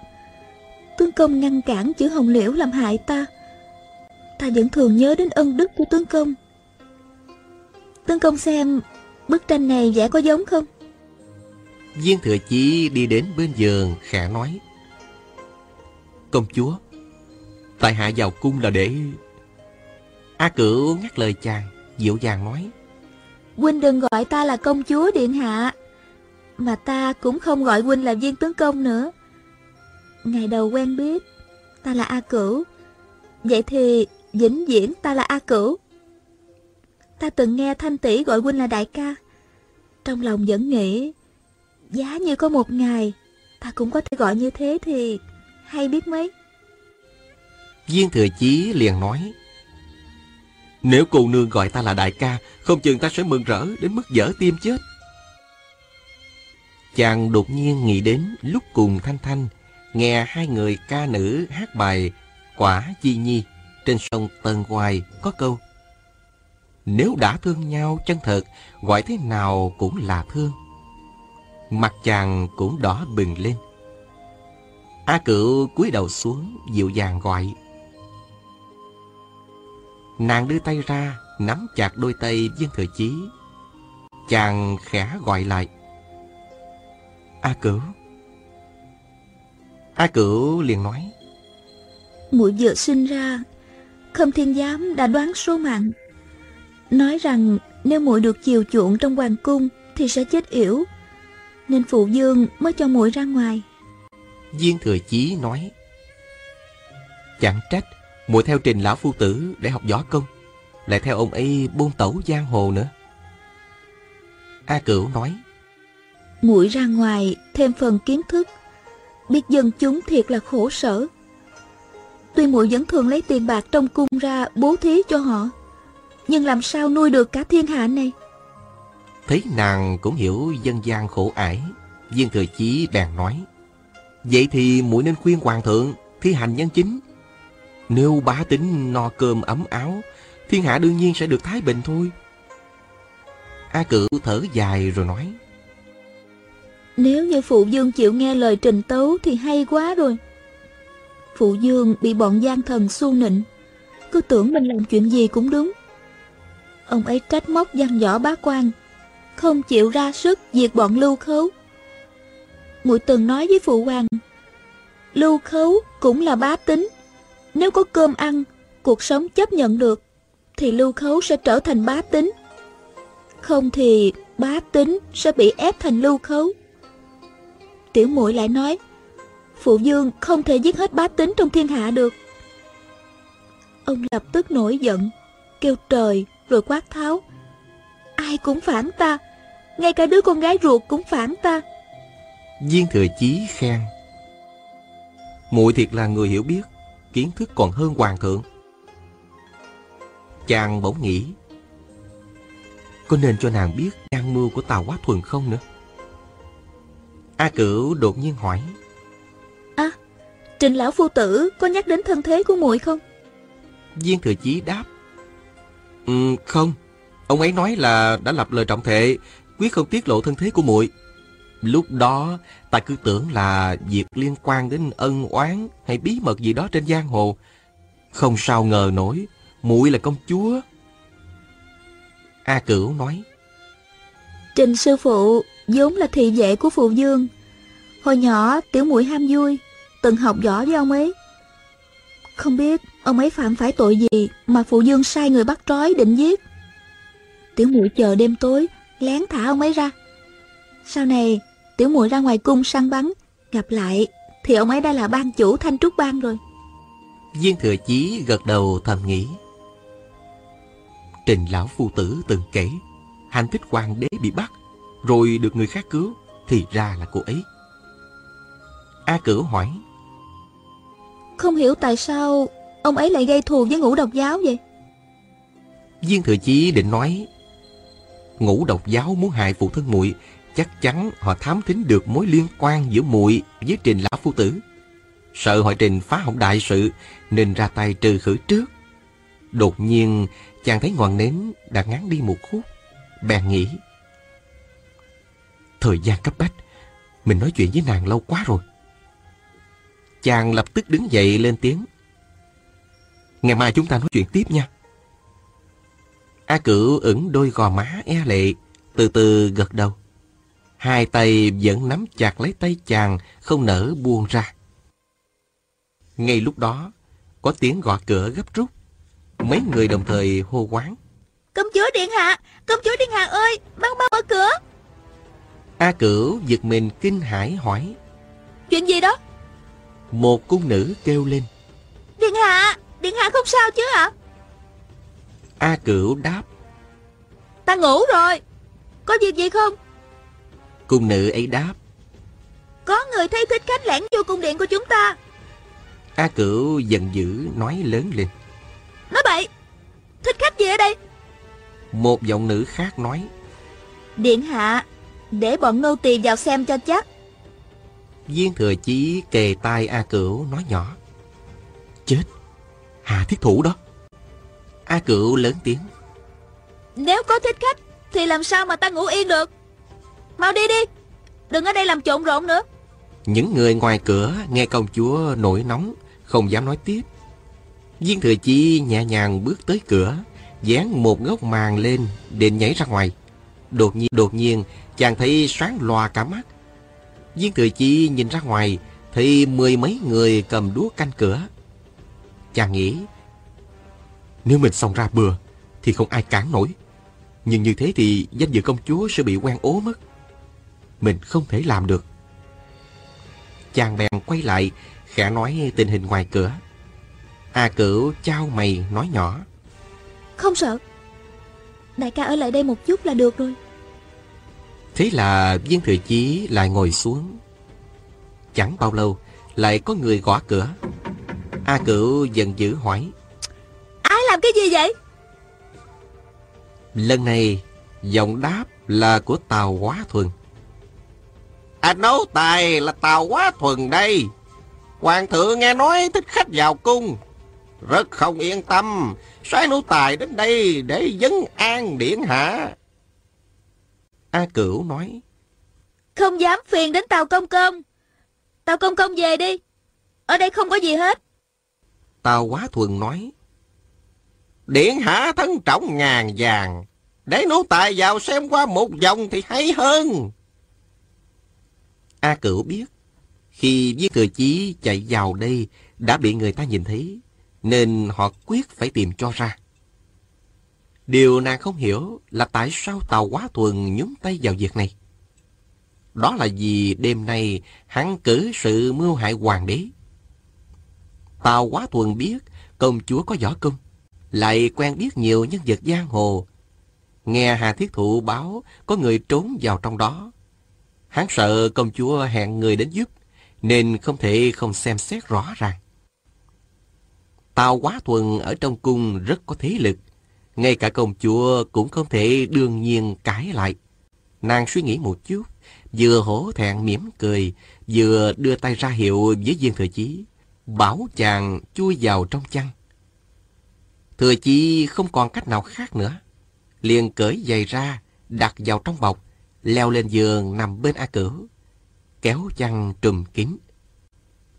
tướng công ngăn cản chữ Hồng Liễu làm hại ta. Ta vẫn thường nhớ đến ân đức của tướng công. Tướng công xem bức tranh này vẽ có giống không? Viên thừa chí đi đến bên giường khẽ nói. Công chúa Tại hạ vào cung là để A cửu ngắt lời chàng Dịu dàng nói. Huynh đừng gọi ta là công chúa điện hạ Mà ta cũng không gọi Huynh là viên tướng công nữa. Ngày đầu quen biết Ta là A cửu. Vậy thì vĩnh viễn ta là A cửu Ta từng nghe Thanh tỷ gọi Huynh là đại ca. Trong lòng vẫn nghĩ, Giá như có một ngày, Ta cũng có thể gọi như thế thì Hay biết mấy. Viên thừa chí liền nói, Nếu cô nương gọi ta là đại ca, Không chừng ta sẽ mừng rỡ Đến mức dở tim chết. Chàng đột nhiên nghĩ đến Lúc cùng Thanh Thanh Nghe hai người ca nữ hát bài Quả Chi Nhi Trên sông Tân Hoài có câu nếu đã thương nhau chân thật Gọi thế nào cũng là thương Mặt chàng cũng đỏ bừng lên. A cựu cúi đầu xuống, dịu dàng gọi. Nàng đưa tay ra, nắm chặt đôi tay viên thừa chí. Chàng khẽ gọi lại. A cửu. A cửu liền nói. Muội vừa sinh ra, Khâm Thiên Giám đã đoán số mạng. Nói rằng nếu muội được chiều chuộng trong hoàng cung thì sẽ chết yểu, nên phụ dương mới cho muội ra ngoài. Viên Thừa Chí nói, Chẳng trách, muội theo trình lão phu tử để học võ công, lại theo ông ấy buôn tẩu giang hồ nữa. A Cửu nói, muội ra ngoài thêm phần kiến thức, biết dân chúng thiệt là khổ sở. Tuy muội vẫn thường lấy tiền bạc trong cung ra bố thí cho họ, nhưng làm sao nuôi được cả thiên hạ này? Thấy nàng cũng hiểu dân gian khổ ải, Viên Thừa Chí bèn nói, Vậy thì muội nên khuyên hoàng thượng thi hành nhân chính. Nếu bá tính no cơm ấm áo, thiên hạ đương nhiên sẽ được thái bình thôi. A cử thở dài rồi nói, Nếu như phụ dương chịu nghe lời trình tấu thì hay quá rồi. Phụ dương bị bọn gian thần xu nịnh, cứ tưởng mình làm chuyện gì cũng đúng. Ông ấy trách móc văn võ bá quan, không chịu ra sức diệt bọn lưu khấu. Muội từng nói với phụ hoàng lưu khấu cũng là bá tính nếu có cơm ăn cuộc sống chấp nhận được thì lưu khấu sẽ trở thành bá tính. Không thì bá tính sẽ bị ép thành lưu khấu. Tiểu muội lại nói phụ dương không thể giết hết bá tính trong thiên hạ được. Ông lập tức nổi giận kêu trời rồi quát tháo. Ai cũng phản ta ngay cả đứa con gái ruột cũng phản ta. Viên thừa chí khen. Muội thiệt là người hiểu biết Kiến thức còn hơn hoàng thượng. Chàng bỗng nghĩ Có nên cho nàng biết gian mưu của Tào Quá Thuần không nữa? A Cửu đột nhiên hỏi. À Trình Lão Phu Tử có nhắc đến thân thế của muội không? Viên Thừa Chí đáp Ừ, Không Ông ấy nói là đã lập lời trọng thệ Quyết không tiết lộ thân thế của muội Lúc đó ta cứ tưởng là việc liên quan đến ân oán hay bí mật gì đó trên giang hồ. Không sao ngờ nổi, muội là công chúa. A Cửu nói. Trình sư phụ vốn là thị vệ của phụ dương. Hồi nhỏ tiểu muội ham vui, từng học võ với ông ấy. Không biết ông ấy phạm phải tội gì mà phụ dương sai người bắt trói định giết. Tiểu muội chờ đêm tối, lén thả ông ấy ra. Sau này tiểu muội ra ngoài cung săn bắn gặp lại thì ông ấy đã là ban chủ thanh trúc bang rồi viên thừa chí gật đầu thầm nghĩ trình lão phu tử từng kể hành thích hoàng đế bị bắt rồi được người khác cứu thì ra là cô ấy a cửu hỏi không hiểu tại sao ông ấy lại gây thù với ngũ độc giáo vậy viên thừa chí định nói ngũ độc giáo muốn hại phụ thân muội chắc chắn họ thám thính được mối liên quan giữa muội với trình lão phu tử. Sợ hội trình phá hỏng đại sự nên ra tay trừ khử trước. Đột nhiên chàng thấy ngọn nến đã ngắn đi một khúc. Bèn nghĩ. Thời gian cấp bách, mình nói chuyện với nàng lâu quá rồi. Chàng lập tức đứng dậy lên tiếng. Ngày mai chúng ta nói chuyện tiếp nha. A cửu ửng đôi gò má e lệ, từ từ gật đầu. Hai tay vẫn nắm chặt lấy tay chàng, không nỡ buông ra. Ngay lúc đó, có tiếng gõ cửa gấp rút. Mấy người đồng thời hô quán. Công chúa Điện Hạ! Công chúa Điện Hạ ơi! Mau mau mở cửa! A Cửu giật mình kinh hãi hỏi. Chuyện gì đó? Một cung nữ kêu lên. Điện Hạ! Điện Hạ không sao chứ ạ? A Cửu đáp. Ta ngủ rồi. Có việc gì không? Cung nữ ấy đáp. Có người thấy thích khách lẻn vô cung điện của chúng ta. A Cửu giận dữ nói lớn lên. Nói bậy, thích khách gì ở đây? Một giọng nữ khác nói. Điện hạ, để bọn nô tỳ vào xem cho chắc. Viên thừa chí kề tai A Cửu nói nhỏ. Chết, Hà thiết thủ đó. A Cửu lớn tiếng. Nếu có thích khách, thì làm sao mà ta ngủ yên được? Mau đi đi Đừng ở đây làm trộn rộn nữa Những người ngoài cửa nghe công chúa nổi nóng Không dám nói tiếp Viên thừa chi nhẹ nhàng bước tới cửa Dán một góc màn lên Định nhảy ra ngoài Đột nhiên đột nhiên chàng thấy sáng loà cả mắt Viên thừa chi nhìn ra ngoài thì mười mấy người cầm đúa canh cửa Chàng nghĩ Nếu mình xông ra bừa Thì không ai cản nổi Nhưng như thế thì danh dự công chúa sẽ bị quen ố mất. Mình không thể làm được. Chàng bèn quay lại, khẽ nói tình hình ngoài cửa. A cửu trao mày nói nhỏ. Không sợ. Đại ca ở lại đây một chút là được rồi. Thế là viên thừa chí lại ngồi xuống. Chẳng bao lâu, lại có người gõ cửa. A cửu giận dữ hỏi. Ai làm cái gì vậy? Lần này, giọng đáp là của Tào Quá Thuần. Anh nấu tài là Tào Quá Thuần đây. Hoàng thượng nghe nói thích khách vào cung. Rất không yên tâm, soái nô tài đến đây để vấn an điện hạ. A Cửu nói. Không dám phiền đến Tàu Công Công. Tàu Công Công về đi. Ở đây không có gì hết. Tào Quá Thuần nói. Điện hạ thân trọng ngàn vàng. Để nô tài vào xem qua một vòng thì hay hơn. A Cửu biết. Khi viên thừa chí chạy vào đây đã bị người ta nhìn thấy. Nên họ quyết phải tìm cho ra. Điều nàng không hiểu là tại sao tàu Quá Thuần nhúng tay vào việc này. Đó là vì đêm nay hắn cử sự mưu hại hoàng đế. Tào Quá Thuần biết công chúa có võ công, lại quen biết nhiều nhân vật giang hồ. Nghe Hà Thiết Thụ báo có người trốn vào trong đó. Hắn sợ công chúa hẹn người đến giúp, nên không thể không xem xét rõ ràng. Tào Quá Thuần ở trong cung rất có thế lực, ngay cả công chúa cũng không thể đương nhiên cãi lại. Nàng suy nghĩ một chút, vừa hổ thẹn mỉm cười, vừa đưa tay ra hiệu với viên thừa chí, bảo chàng chui vào trong chăn. Thừa chí không còn cách nào khác nữa. Liền cởi giày ra, đặt vào trong bọc, leo lên giường nằm bên A Cửu, kéo chăn trùm kín.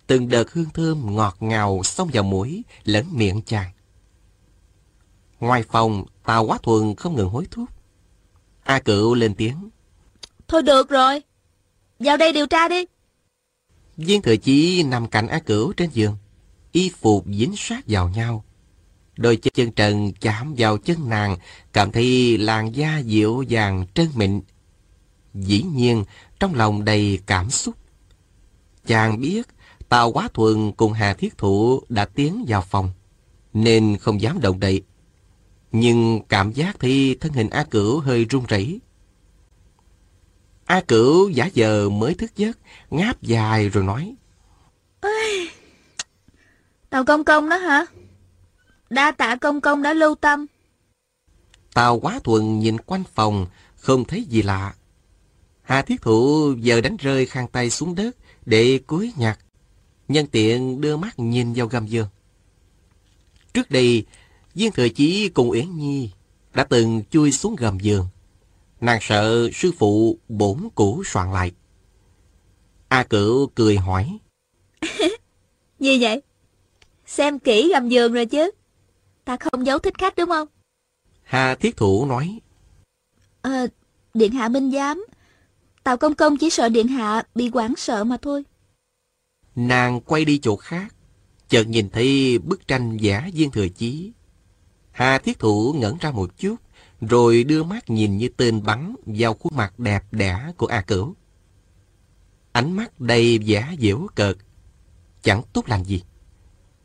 Từng đợt hương thơm ngọt ngào xông vào mũi lẫn miệng chàng. Ngoài phòng, Tào Quá Thuần không ngừng hối thúc. A Cựu lên tiếng. Thôi được rồi, vào đây điều tra đi. Viên thừa chí nằm cạnh A Cửu trên giường, y phục dính sát vào nhau. Đôi chân trần chạm vào chân nàng, cảm thấy làn da dịu dàng trơn mịn. Dĩ nhiên, trong lòng đầy cảm xúc. Chàng biết Tào Quá Thuần cùng Hà Thiết Thụ đã tiến vào phòng, nên không dám động đậy nhưng cảm giác thì thân hình A Cửu hơi run rẩy. A Cửu giả giờ mới thức giấc, ngáp dài rồi nói. Ê, Tàu Công Công đó hả? Đa tạ Công Công đã lưu tâm. Tào quá thuần nhìn quanh phòng, không thấy gì lạ. Hà Thiết Thụ giờ đánh rơi khăn tay xuống đất để cúi nhặt. Nhân tiện đưa mắt nhìn vào gầm giường. Trước đây, Viên Thừa Chí cùng Uyển Nhi đã từng chui xuống gầm giường. Nàng sợ sư phụ bổn củ soạn lại. A Cửu cười hỏi. Như vậy? Xem kỹ gầm giường rồi chứ. Ta không giấu thích khách đúng không? Hà Thiết Thủ nói. Ờ, Điện Hạ Minh Giám. Tào Công Công chỉ sợ Điện Hạ bị quảng sợ mà thôi. Nàng quay đi chỗ khác. Chợt nhìn thấy bức tranh giả viên thừa chí Hà Thiết Thủ ngẩn ra một chút, rồi đưa mắt nhìn như tên bắn vào khuôn mặt đẹp đẽ của A Cửu. Ánh mắt đầy vẻ dễu cợt, chẳng tốt lành gì.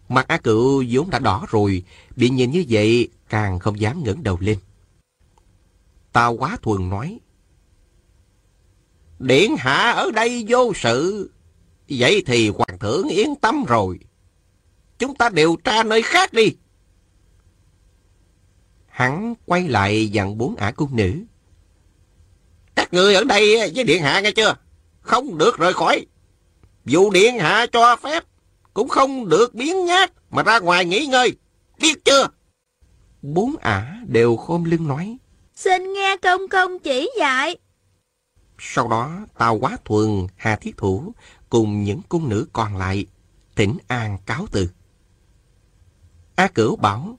Mặt A Cửu vốn đã đỏ rồi, bị nhìn như vậy càng không dám ngẩng đầu lên. Tao quá thuần nói. Điện hạ ở đây vô sự, vậy thì hoàng thượng yên tâm rồi. Chúng ta điều tra nơi khác đi. Hắn quay lại dặn bốn ả cung nữ. Các người ở đây với Điện Hạ nghe chưa? Không được rời khỏi. Dù Điện Hạ cho phép, cũng không được biến nhát mà ra ngoài nghỉ ngơi. Biết chưa? Bốn ả đều khom lưng nói. Xin nghe công công chỉ dạy. Sau đó, Tào Quá Thuần, Hà Thiết Thủ cùng những cung nữ còn lại thỉnh an cáo từ. A Cửu bảo.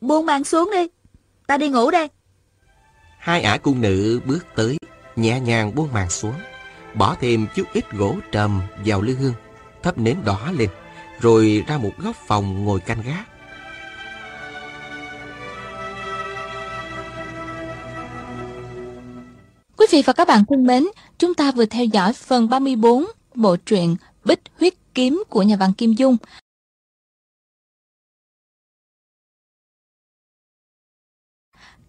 Buông màn xuống đi. Ta đi ngủ đây. Hai ả cung nữ bước tới, nhẹ nhàng buông màn xuống, bỏ thêm chút ít gỗ trầm vào lư hương, thắp nến đỏ lên, rồi ra một góc phòng ngồi canh gác. vị và các bạn thân mến, chúng ta vừa theo dõi phần 34 bộ truyện Bích huyết kiếm của nhà văn Kim Dung.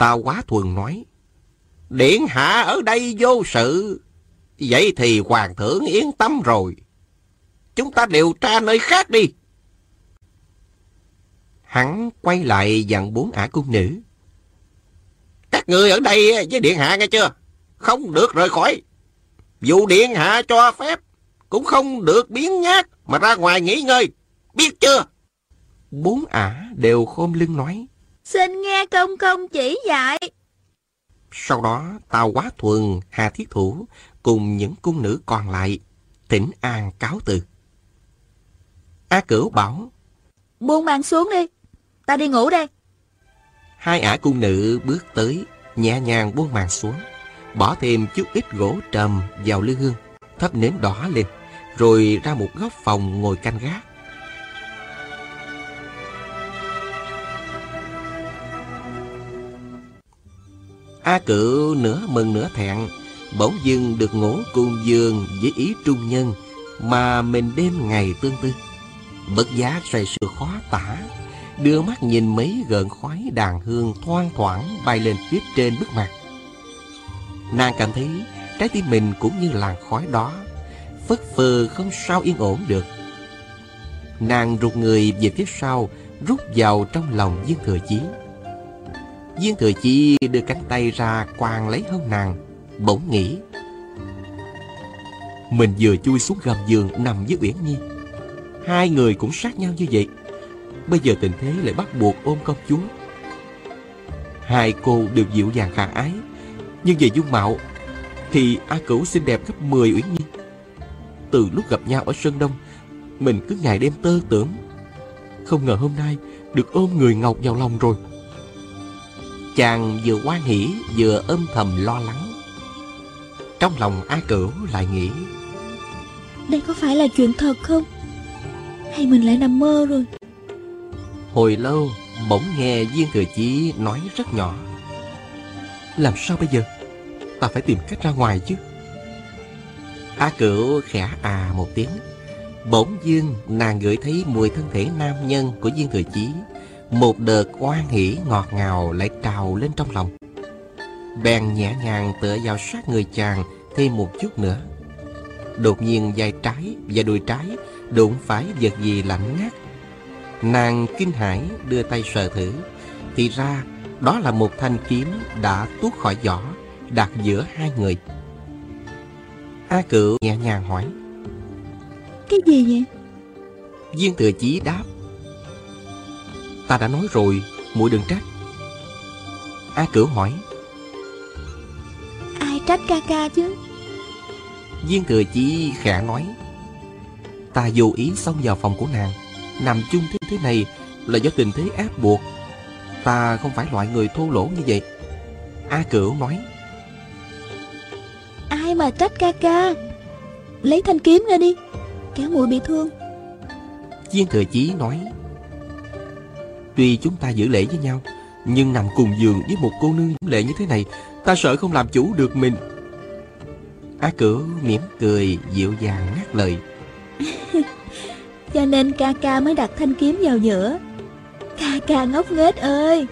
Tào quá thuần nói. Điện hạ ở đây vô sự. Vậy thì hoàng thượng yên tâm rồi. Chúng ta điều tra nơi khác đi. Hắn quay lại dặn bốn ả cung nữ. Các người ở đây với điện hạ nghe chưa? Không được rời khỏi. Dù điện hạ cho phép, cũng không được biến nhát mà ra ngoài nghỉ ngơi. Biết chưa? Bốn ả đều khom lưng nói. Xin nghe công công chỉ dạy. Sau đó, Tào Quá Thuần, Hà Thiết Thủ cùng những cung nữ còn lại tỉnh an cáo từ. A Cửu bảo. Buông màn xuống đi. Ta đi ngủ đây. Hai ả cung nữ bước tới, nhẹ nhàng buông màn xuống, bỏ thêm chút ít gỗ trầm vào lư hương, thắp nến đỏ lên rồi ra một góc phòng ngồi canh gác. A cự nửa mừng nửa thẹn, bỗng dưng được ngủ cùng giường với ý trung nhân mà mình đêm ngày tương tư. Bất giá say sưa khó tả, đưa mắt nhìn mấy gợn khói đàn hương thoang thoảng bay lên phía trên bức mặt. Nàng cảm thấy trái tim mình cũng như làn khói đó phất phơ không sao yên ổn được. Nàng rụt người về phía sau, rút vào trong lòng Viên Thừa Chí. Viên Thừa Chí đưa cánh tay ra quàng lấy hông nàng, bỗng nghĩ. Mình vừa chui xuống gầm giường nằm với Uyển Nhi. Hai người cũng sát nhau như vậy. Bây giờ tình thế lại bắt buộc ôm công chúa. Hai cô đều dịu dàng khả ái, nhưng về dung mạo thì A Cửu xinh đẹp gấp 10 Uyển Nhi. Từ lúc gặp nhau ở Sơn Đông Mình cứ ngày đêm tơ tưởng Không ngờ hôm nay Được ôm người Ngọc vào lòng rồi Chàng vừa quan hỉ Vừa âm thầm lo lắng. Trong lòng A Cửu lại nghĩ Đây có phải là chuyện thật không? Hay mình lại nằm mơ rồi? Hồi lâu Bỗng nghe Viên Thừa Chí nói rất nhỏ Làm sao bây giờ? Ta phải tìm cách ra ngoài chứ. Á cửu khẽ à một tiếng. Bỗng dưng nàng gửi thấy mùi thân thể nam nhân của viên thừa chí Một đợt oan hỉ ngọt ngào lại trào lên trong lòng. Bèn nhẹ nhàng tựa vào sát người chàng thêm một chút nữa. Đột nhiên vai trái và đùi trái đụng phải vật gì lạnh ngắt. Nàng kinh hãi đưa tay sờ thử Thì ra đó là một thanh kiếm đã tuốt khỏi vỏ đặt giữa hai người. A Cựu nhẹ nhàng hỏi Cái gì vậy? Viên thừa chí đáp Ta đã nói rồi muội đừng trách. A Cửu hỏi. Ai trách ca ca chứ? Viên thừa chí khẽ nói. Ta dù ý xông vào phòng của nàng. Nằm chung thế thế này Là do tình thế ép buộc. Ta không phải loại người thô lỗ như vậy. A Cửu nói. Ai mà trách ca ca? Lấy thanh kiếm ra đi Kéo muội bị thương. Viên thừa chí nói Tuy chúng ta giữ lễ với nhau Nhưng nằm cùng giường với một cô nương lệ như thế này Ta sợ không làm chủ được mình. Á cửu mỉm cười dịu dàng ngắt lời. Cho nên ca ca mới đặt thanh kiếm vào giữa. Ca ca ngốc nghếch ơi!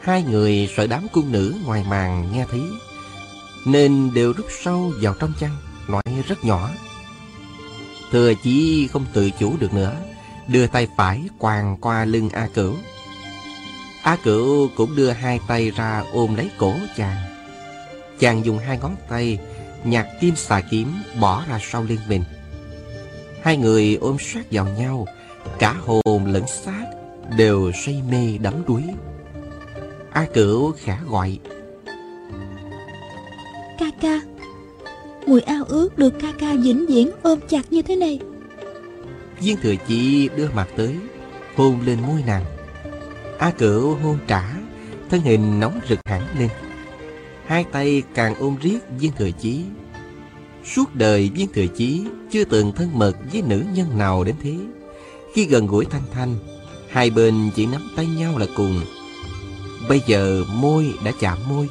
Hai người sợ đám cung nữ ngoài màn nghe thấy nên đều rút sâu vào trong chăn, nói rất nhỏ. Thừa chí không tự chủ được nữa, đưa tay phải quàng qua lưng A Cửu. A Cửu cũng đưa hai tay ra ôm lấy cổ chàng. Chàng dùng hai ngón tay nhặt kim xà kiếm bỏ ra sau lưng mình. Hai người ôm sát vào nhau, cả hồn lẫn xác đều say mê đắm đuối. A Cửu khẽ gọi Ca ca Mùi ao ước được ca ca vĩnh viễn ôm chặt như thế này Viên thừa chi đưa mặt tới, Hôn lên môi nàng. A cửu hôn trả, Thân hình nóng rực hẳn lên. Hai tay càng ôm riết viên thừa chí Suốt đời viên thừa chí Chưa từng thân mật với nữ nhân nào đến thế. Khi gần gũi Thanh Thanh, Hai bên chỉ nắm tay nhau là cùng. Bây giờ môi đã chạm môi.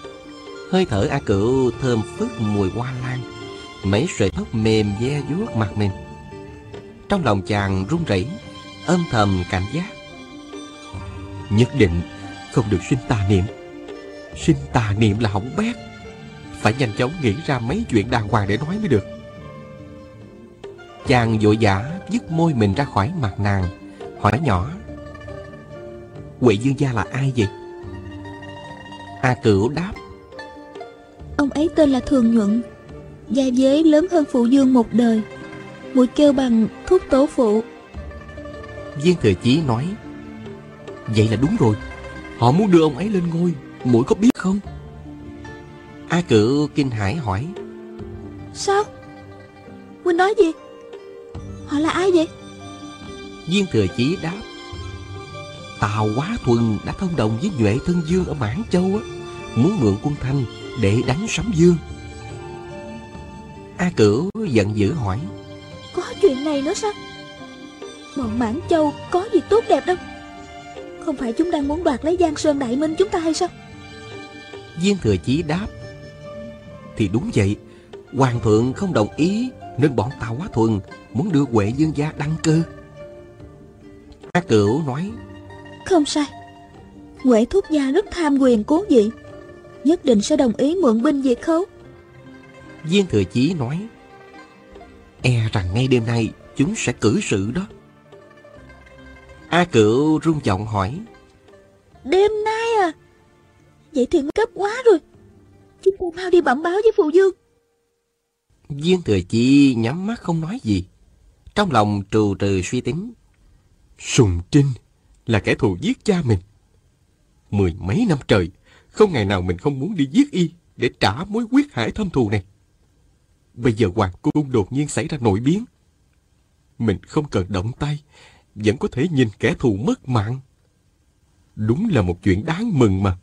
Hơi thở A Cửu thơm phức mùi hoa lan. Mấy sợi tóc mềm ve vuốt mặt mình. Trong lòng chàng run rẩy, Âm thầm cảnh giác. Nhất định không được sinh tà niệm. Sinh tà niệm là hỏng bét. Phải nhanh chóng nghĩ ra mấy chuyện đàng hoàng để nói mới được. Chàng vội vã dứt môi mình ra khỏi mặt nàng, Hỏi nhỏ huệ dương gia là ai vậy? A Cửu đáp, Ông ấy tên là Thường Nhuận, Gia giới lớn hơn phụ dương một đời. Mùi kêu bằng thuốc tổ phụ. Viên Thừa Chí nói Vậy là đúng rồi. Họ muốn đưa ông ấy lên ngôi Mũi có biết không? A Cửu kinh hãi hỏi Sao? Huynh nói gì? Họ là ai vậy? Viên Thừa Chí đáp Tào Quá Thuần đã thông đồng với Nhuệ Thân Dương ở Mãn Châu á Muốn mượn quân thanh để đánh sấm dương. A Cửu giận dữ hỏi Có chuyện này nữa sao? Bọn Mãn Châu có gì tốt đẹp đâu. Không phải chúng đang muốn đoạt lấy Giang Sơn Đại Minh chúng ta hay sao? Viên Thừa Chí đáp Thì đúng vậy. Hoàng thượng không đồng ý Nên bọn Tào Quá Thuần Muốn đưa Huệ Dương gia đăng cơ. A Cửu nói Không sai. Huệ thúc gia rất tham quyền cố dị Nhất định sẽ đồng ý mượn binh diệt khấu. Viên Thừa Chí nói E rằng ngay đêm nay Chúng sẽ cử sự đó. A Cửu rung giọng hỏi Đêm nay à? Vậy thì cấp quá rồi. Chúng ta mau đi bẩm báo với phụ dương Viên Thừa Chi nhắm mắt không nói gì. Trong lòng trù trừ suy tính Sùng Trinh là kẻ thù giết cha mình. Mười mấy năm trời Không ngày nào mình không muốn đi giết y Để trả mối quyết hải thâm thù này Bây giờ Hoàng Cung đột nhiên xảy ra nội biến. Mình không cần động tay Vẫn có thể nhìn kẻ thù mất mạng. Đúng là một chuyện đáng mừng mà.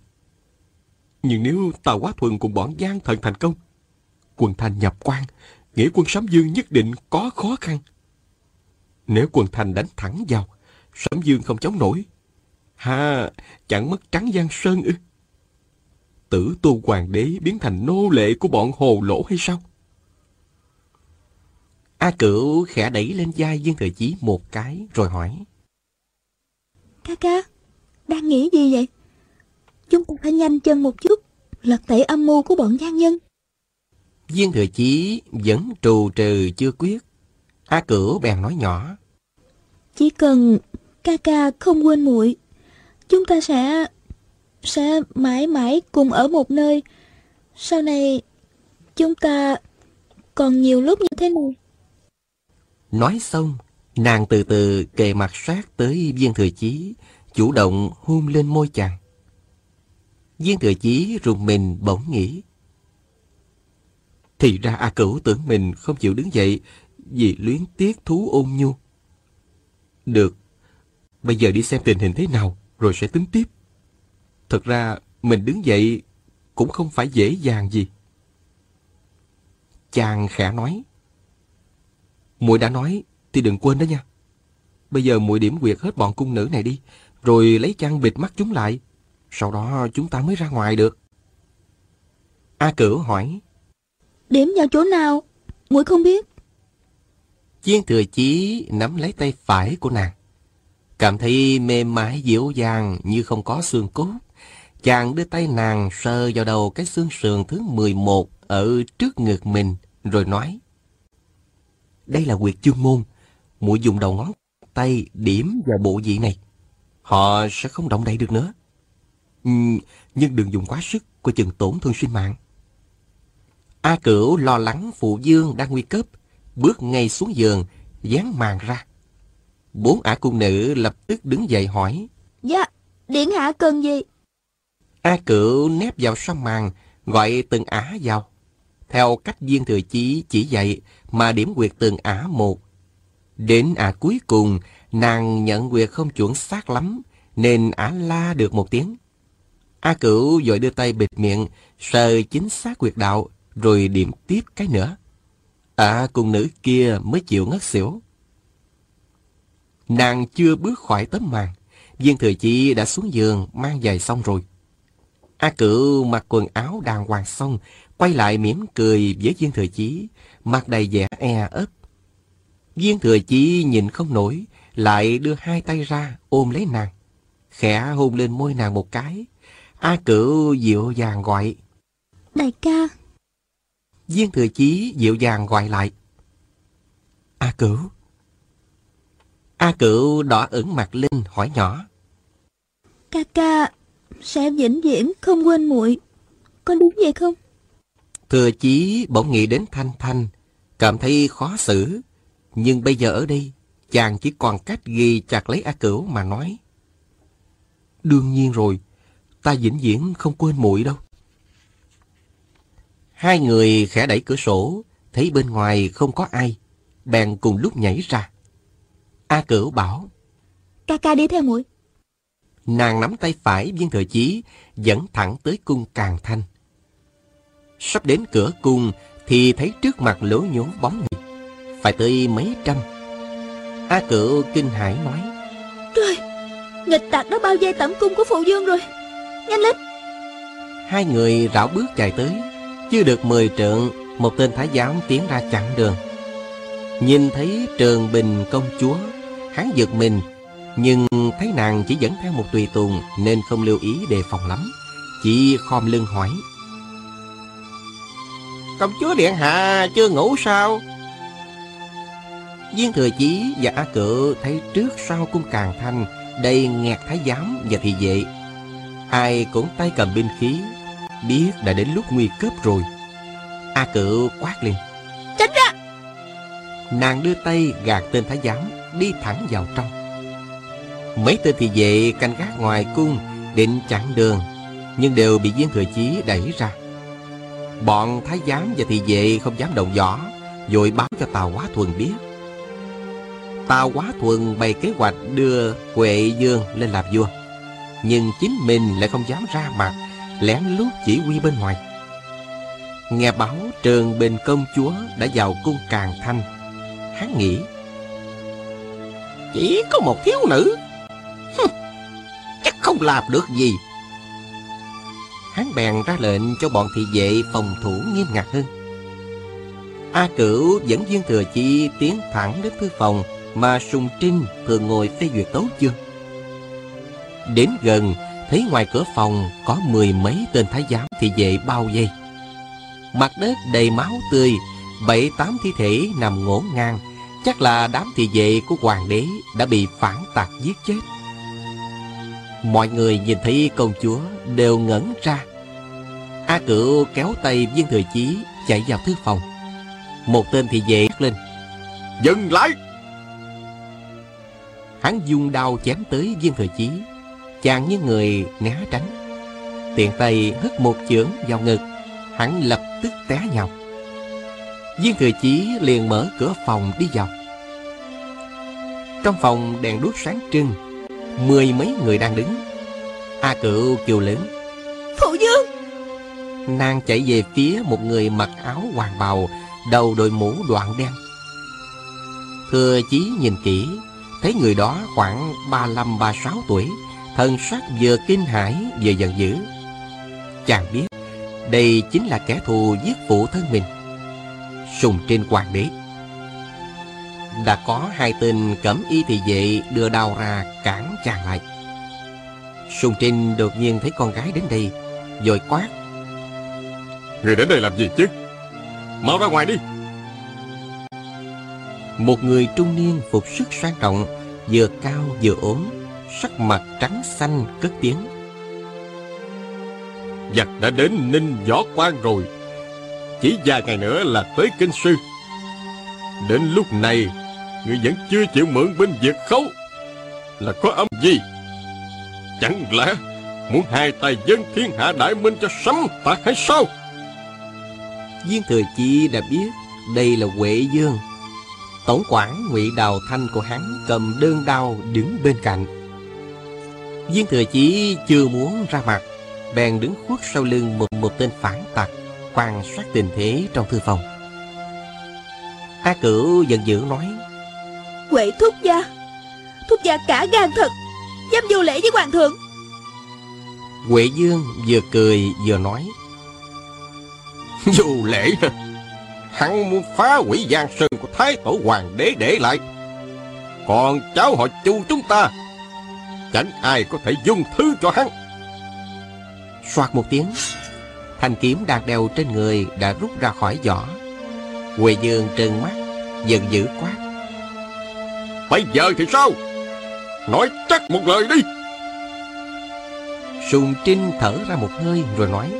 Nhưng nếu tàu Quá Thuần cùng bọn Giang Thần thành công quần Thành nhập quan Nghĩa quân Sấm Dương nhất định có khó khăn. Nếu quần Thành đánh thẳng vào Sấm Dương không chống nổi. Ha, chẳng mất trắng Giang Sơn ư? Tử tu hoàng đế biến thành nô lệ của bọn hồ lỗ hay sao? A Cửu khẽ đẩy lên vai viên thời chí một cái rồi hỏi. Ca ca, đang nghĩ gì vậy? Chúng ta phải nhanh chân một chút, lật tẩy âm mưu của bọn gian nhân. Viên thừa chí vẫn trù trừ chưa quyết. A Cửu bèn nói nhỏ. Chỉ cần ca ca không quên muội, chúng ta sẽ sẽ mãi mãi cùng ở một nơi. Sau này chúng ta còn nhiều lúc như thế này. Nói xong, nàng từ từ kề mặt sát tới viên thừa chí, chủ động hôn lên môi chàng. Viên thừa chí rùng mình bỗng nghĩ. Thì ra A Cửu tưởng mình không chịu đứng dậy vì luyến tiếc thú ôn nhu. Được, bây giờ đi xem tình hình thế nào rồi sẽ tính tiếp. Thật ra mình đứng dậy cũng không phải dễ dàng gì. Chàng khẽ nói muội đã nói thì đừng quên đó nha. Bây giờ muội điểm quyệt hết bọn cung nữ này đi, rồi lấy chăn bịt mắt chúng lại. Sau đó chúng ta mới ra ngoài được. A Cửu hỏi. Điểm vào chỗ nào? muội không biết. Chiên thừa chí nắm lấy tay phải của nàng. Cảm thấy mềm mại dịu dàng như không có xương cốt. Chàng đưa tay nàng sờ vào đầu cái xương sườn thứ 11 ở trước ngực mình, rồi nói. Đây là quyệt chương môn. muội dùng đầu ngón tay điểm vào bộ vị này. Họ sẽ không động đậy được nữa. Ừ, nhưng đừng dùng quá sức, coi chừng tổn thương sinh mạng. A Cửu lo lắng phụ dương đang nguy cấp, bước ngay xuống giường, dán màn ra. Bốn ả cung nữ lập tức đứng dậy hỏi. Dạ, điện hạ cần gì? A Cửu nép vào sau màn, gọi từng ả vào. theo cách viên thừa chí chỉ dạy mà điểm quyệt từng ả một. Đến ả cuối cùng, nàng nhận quyệt không chuẩn xác lắm, nên ả la được một tiếng. A Cửu vội đưa tay bịt miệng, sờ chính xác quyệt đạo, rồi điểm tiếp cái nữa. À cùng nữ kia mới chịu ngất xỉu. Nàng chưa bước khỏi tấm màn, viên thừa chi đã xuống giường mang giày xong rồi. A Cửu mặc quần áo đàng hoàng xong, quay lại mỉm cười với viên thừa chí, mặt đầy vẻ e ấp. Viên thừa chí nhìn không nổi, lại đưa hai tay ra ôm lấy nàng. Khẽ hôn lên môi nàng một cái. A Cửu dịu dàng gọi. Đại ca. Viên thừa chí dịu dàng gọi lại. A Cửu. A Cửu đỏ ửng mặt lên hỏi nhỏ. Ca ca sẽ vĩnh viễn không quên muội Có đúng vậy không? Thừa chí bỗng nghĩ đến Thanh Thanh, cảm thấy khó xử. Nhưng bây giờ ở đây, chàng chỉ còn cách ghi chặt lấy A Cửu mà nói. Đương nhiên rồi, ta vĩnh viễn không quên muội đâu. Hai người khẽ đẩy cửa sổ, thấy bên ngoài không có ai, bèn cùng lúc nhảy ra. A Cửu bảo, Ca ca đi theo muội Nàng nắm tay phải viên thừa chí, dẫn thẳng tới cung Càng Thanh. Sắp đến cửa cung thì thấy trước mặt lỗ nhố bóng người, phải tới mấy trăm. A Cửu kinh hãi nói, Trời, nghịch tặc đã bao vây tẩm cung của phụ dương rồi, nhanh lên. Hai người rảo bước chạy tới, chưa được mười trượng, một tên thái giám tiến ra chặn đường. Nhìn thấy Trường Bình công chúa, hắn giật mình, nhưng thấy nàng chỉ dẫn theo một tùy tùng nên không lưu ý đề phòng lắm, chỉ khom lưng hỏi. Công chúa Điện Hạ chưa ngủ sao? Viên Thừa Chí và A Cự thấy trước sau cung càng thanh đầy nghẹt thái giám và thị vệ. Ai cũng tay cầm binh khí, biết đã đến lúc nguy cấp rồi. A Cự quát lên. Tránh ra! Nàng đưa tay gạt tên thái giám, đi thẳng vào trong. Mấy tên thị vệ canh gác ngoài cung, định chặn đường, nhưng đều bị viên thừa chí đẩy ra. Bọn thái giám và thị vệ không dám động võ, vội báo cho Tào Quá Thuần biết. Tào Quá Thuần bày kế hoạch đưa Huệ Dương lên làm vua. Nhưng chính mình lại không dám ra mặt, lén lút chỉ huy bên ngoài. Nghe báo Trường Bình Công Chúa đã vào cung Càng Thanh. Hắn nghĩ, chỉ có một thiếu nữ, chắc không làm được gì. Hắn bèn ra lệnh cho bọn thị vệ phòng thủ nghiêm ngặt hơn. A Cửu dẫn viên thừa chi tiến thẳng đến thư phòng mà Sùng Trinh thường ngồi phê duyệt tấu chương. Đến gần, thấy ngoài cửa phòng có mười mấy tên thái giám thị vệ bao vây. Mặt đất đầy máu tươi, bảy tám thi thể nằm ngổn ngang, chắc là đám thị vệ của hoàng đế đã bị phản tạc giết chết. Mọi người nhìn thấy công chúa đều ngẩn ra. A Cửu kéo tay viên thừa chí chạy vào thư phòng. Một tên thị vệ lên. Dừng lại! Hắn dùng đao chém tới viên thừa chí. Chàng như người né tránh. Tiện tay hất một chưởng vào ngực. Hắn lập tức té nhào. Viên thừa chí liền mở cửa phòng đi vào. Trong phòng đèn đuốc sáng trưng Mười mấy người đang đứng. A cựu kêu lớn. Phụ dương Nàng chạy về phía một người mặc áo hoàng bào Đầu đội mũ đoạn đen. Thừa chí nhìn kỹ Thấy người đó khoảng 35-36 tuổi Thân sắc vừa kinh hãi vừa giận dữ. Chàng biết Đây chính là kẻ thù giết phụ thân mình. Sùng trên hoàng đế đã có hai tên cẩm y thị vệ đưa đao ra cản chàng lại. Sùng Trinh đột nhiên thấy con gái đến đây, rồi quát. Người đến đây làm gì chứ? Mau ra ngoài đi! Một người trung niên phục sức sang trọng, vừa cao vừa ốm, sắc mặt trắng xanh cất tiếng. Giặc đã đến Ninh Võ Quan rồi, chỉ vài ngày nữa là tới Kinh Sư. Đến lúc này Người vẫn chưa chịu mượn binh diệt khấu Là có âm gì Chẳng lẽ Muốn hai tay dân thiên hạ đại minh cho sấm tạc hay sao Viên Thừa Chi đã biết đây là Huệ Dương. Tổng quản ngụy Đào Thanh của hắn cầm đơn đao đứng bên cạnh. Viên Thừa Chi chưa muốn ra mặt, bèn đứng khuất sau lưng một một tên phản tặc, quan sát tình thế trong thư phòng. A Cửu giận dữ nói, Huệ thúc gia, thúc gia cả gan thật, dám vô lễ với hoàng thượng. Huệ Dương vừa cười vừa nói, Dù lễ? Hắn muốn phá hủy giang sơn của Thái Tổ Hoàng đế để lại. Còn cháu họ chu chúng ta Chẳng ai có thể dung thứ cho hắn. Soạt một tiếng Thanh kiếm đang đeo trên người đã rút ra khỏi vỏ. Huệ Dương trừng mắt Giận dữ quát Bây giờ thì sao? Nói chắc một lời đi. Sùng Trinh thở ra một hơi rồi nói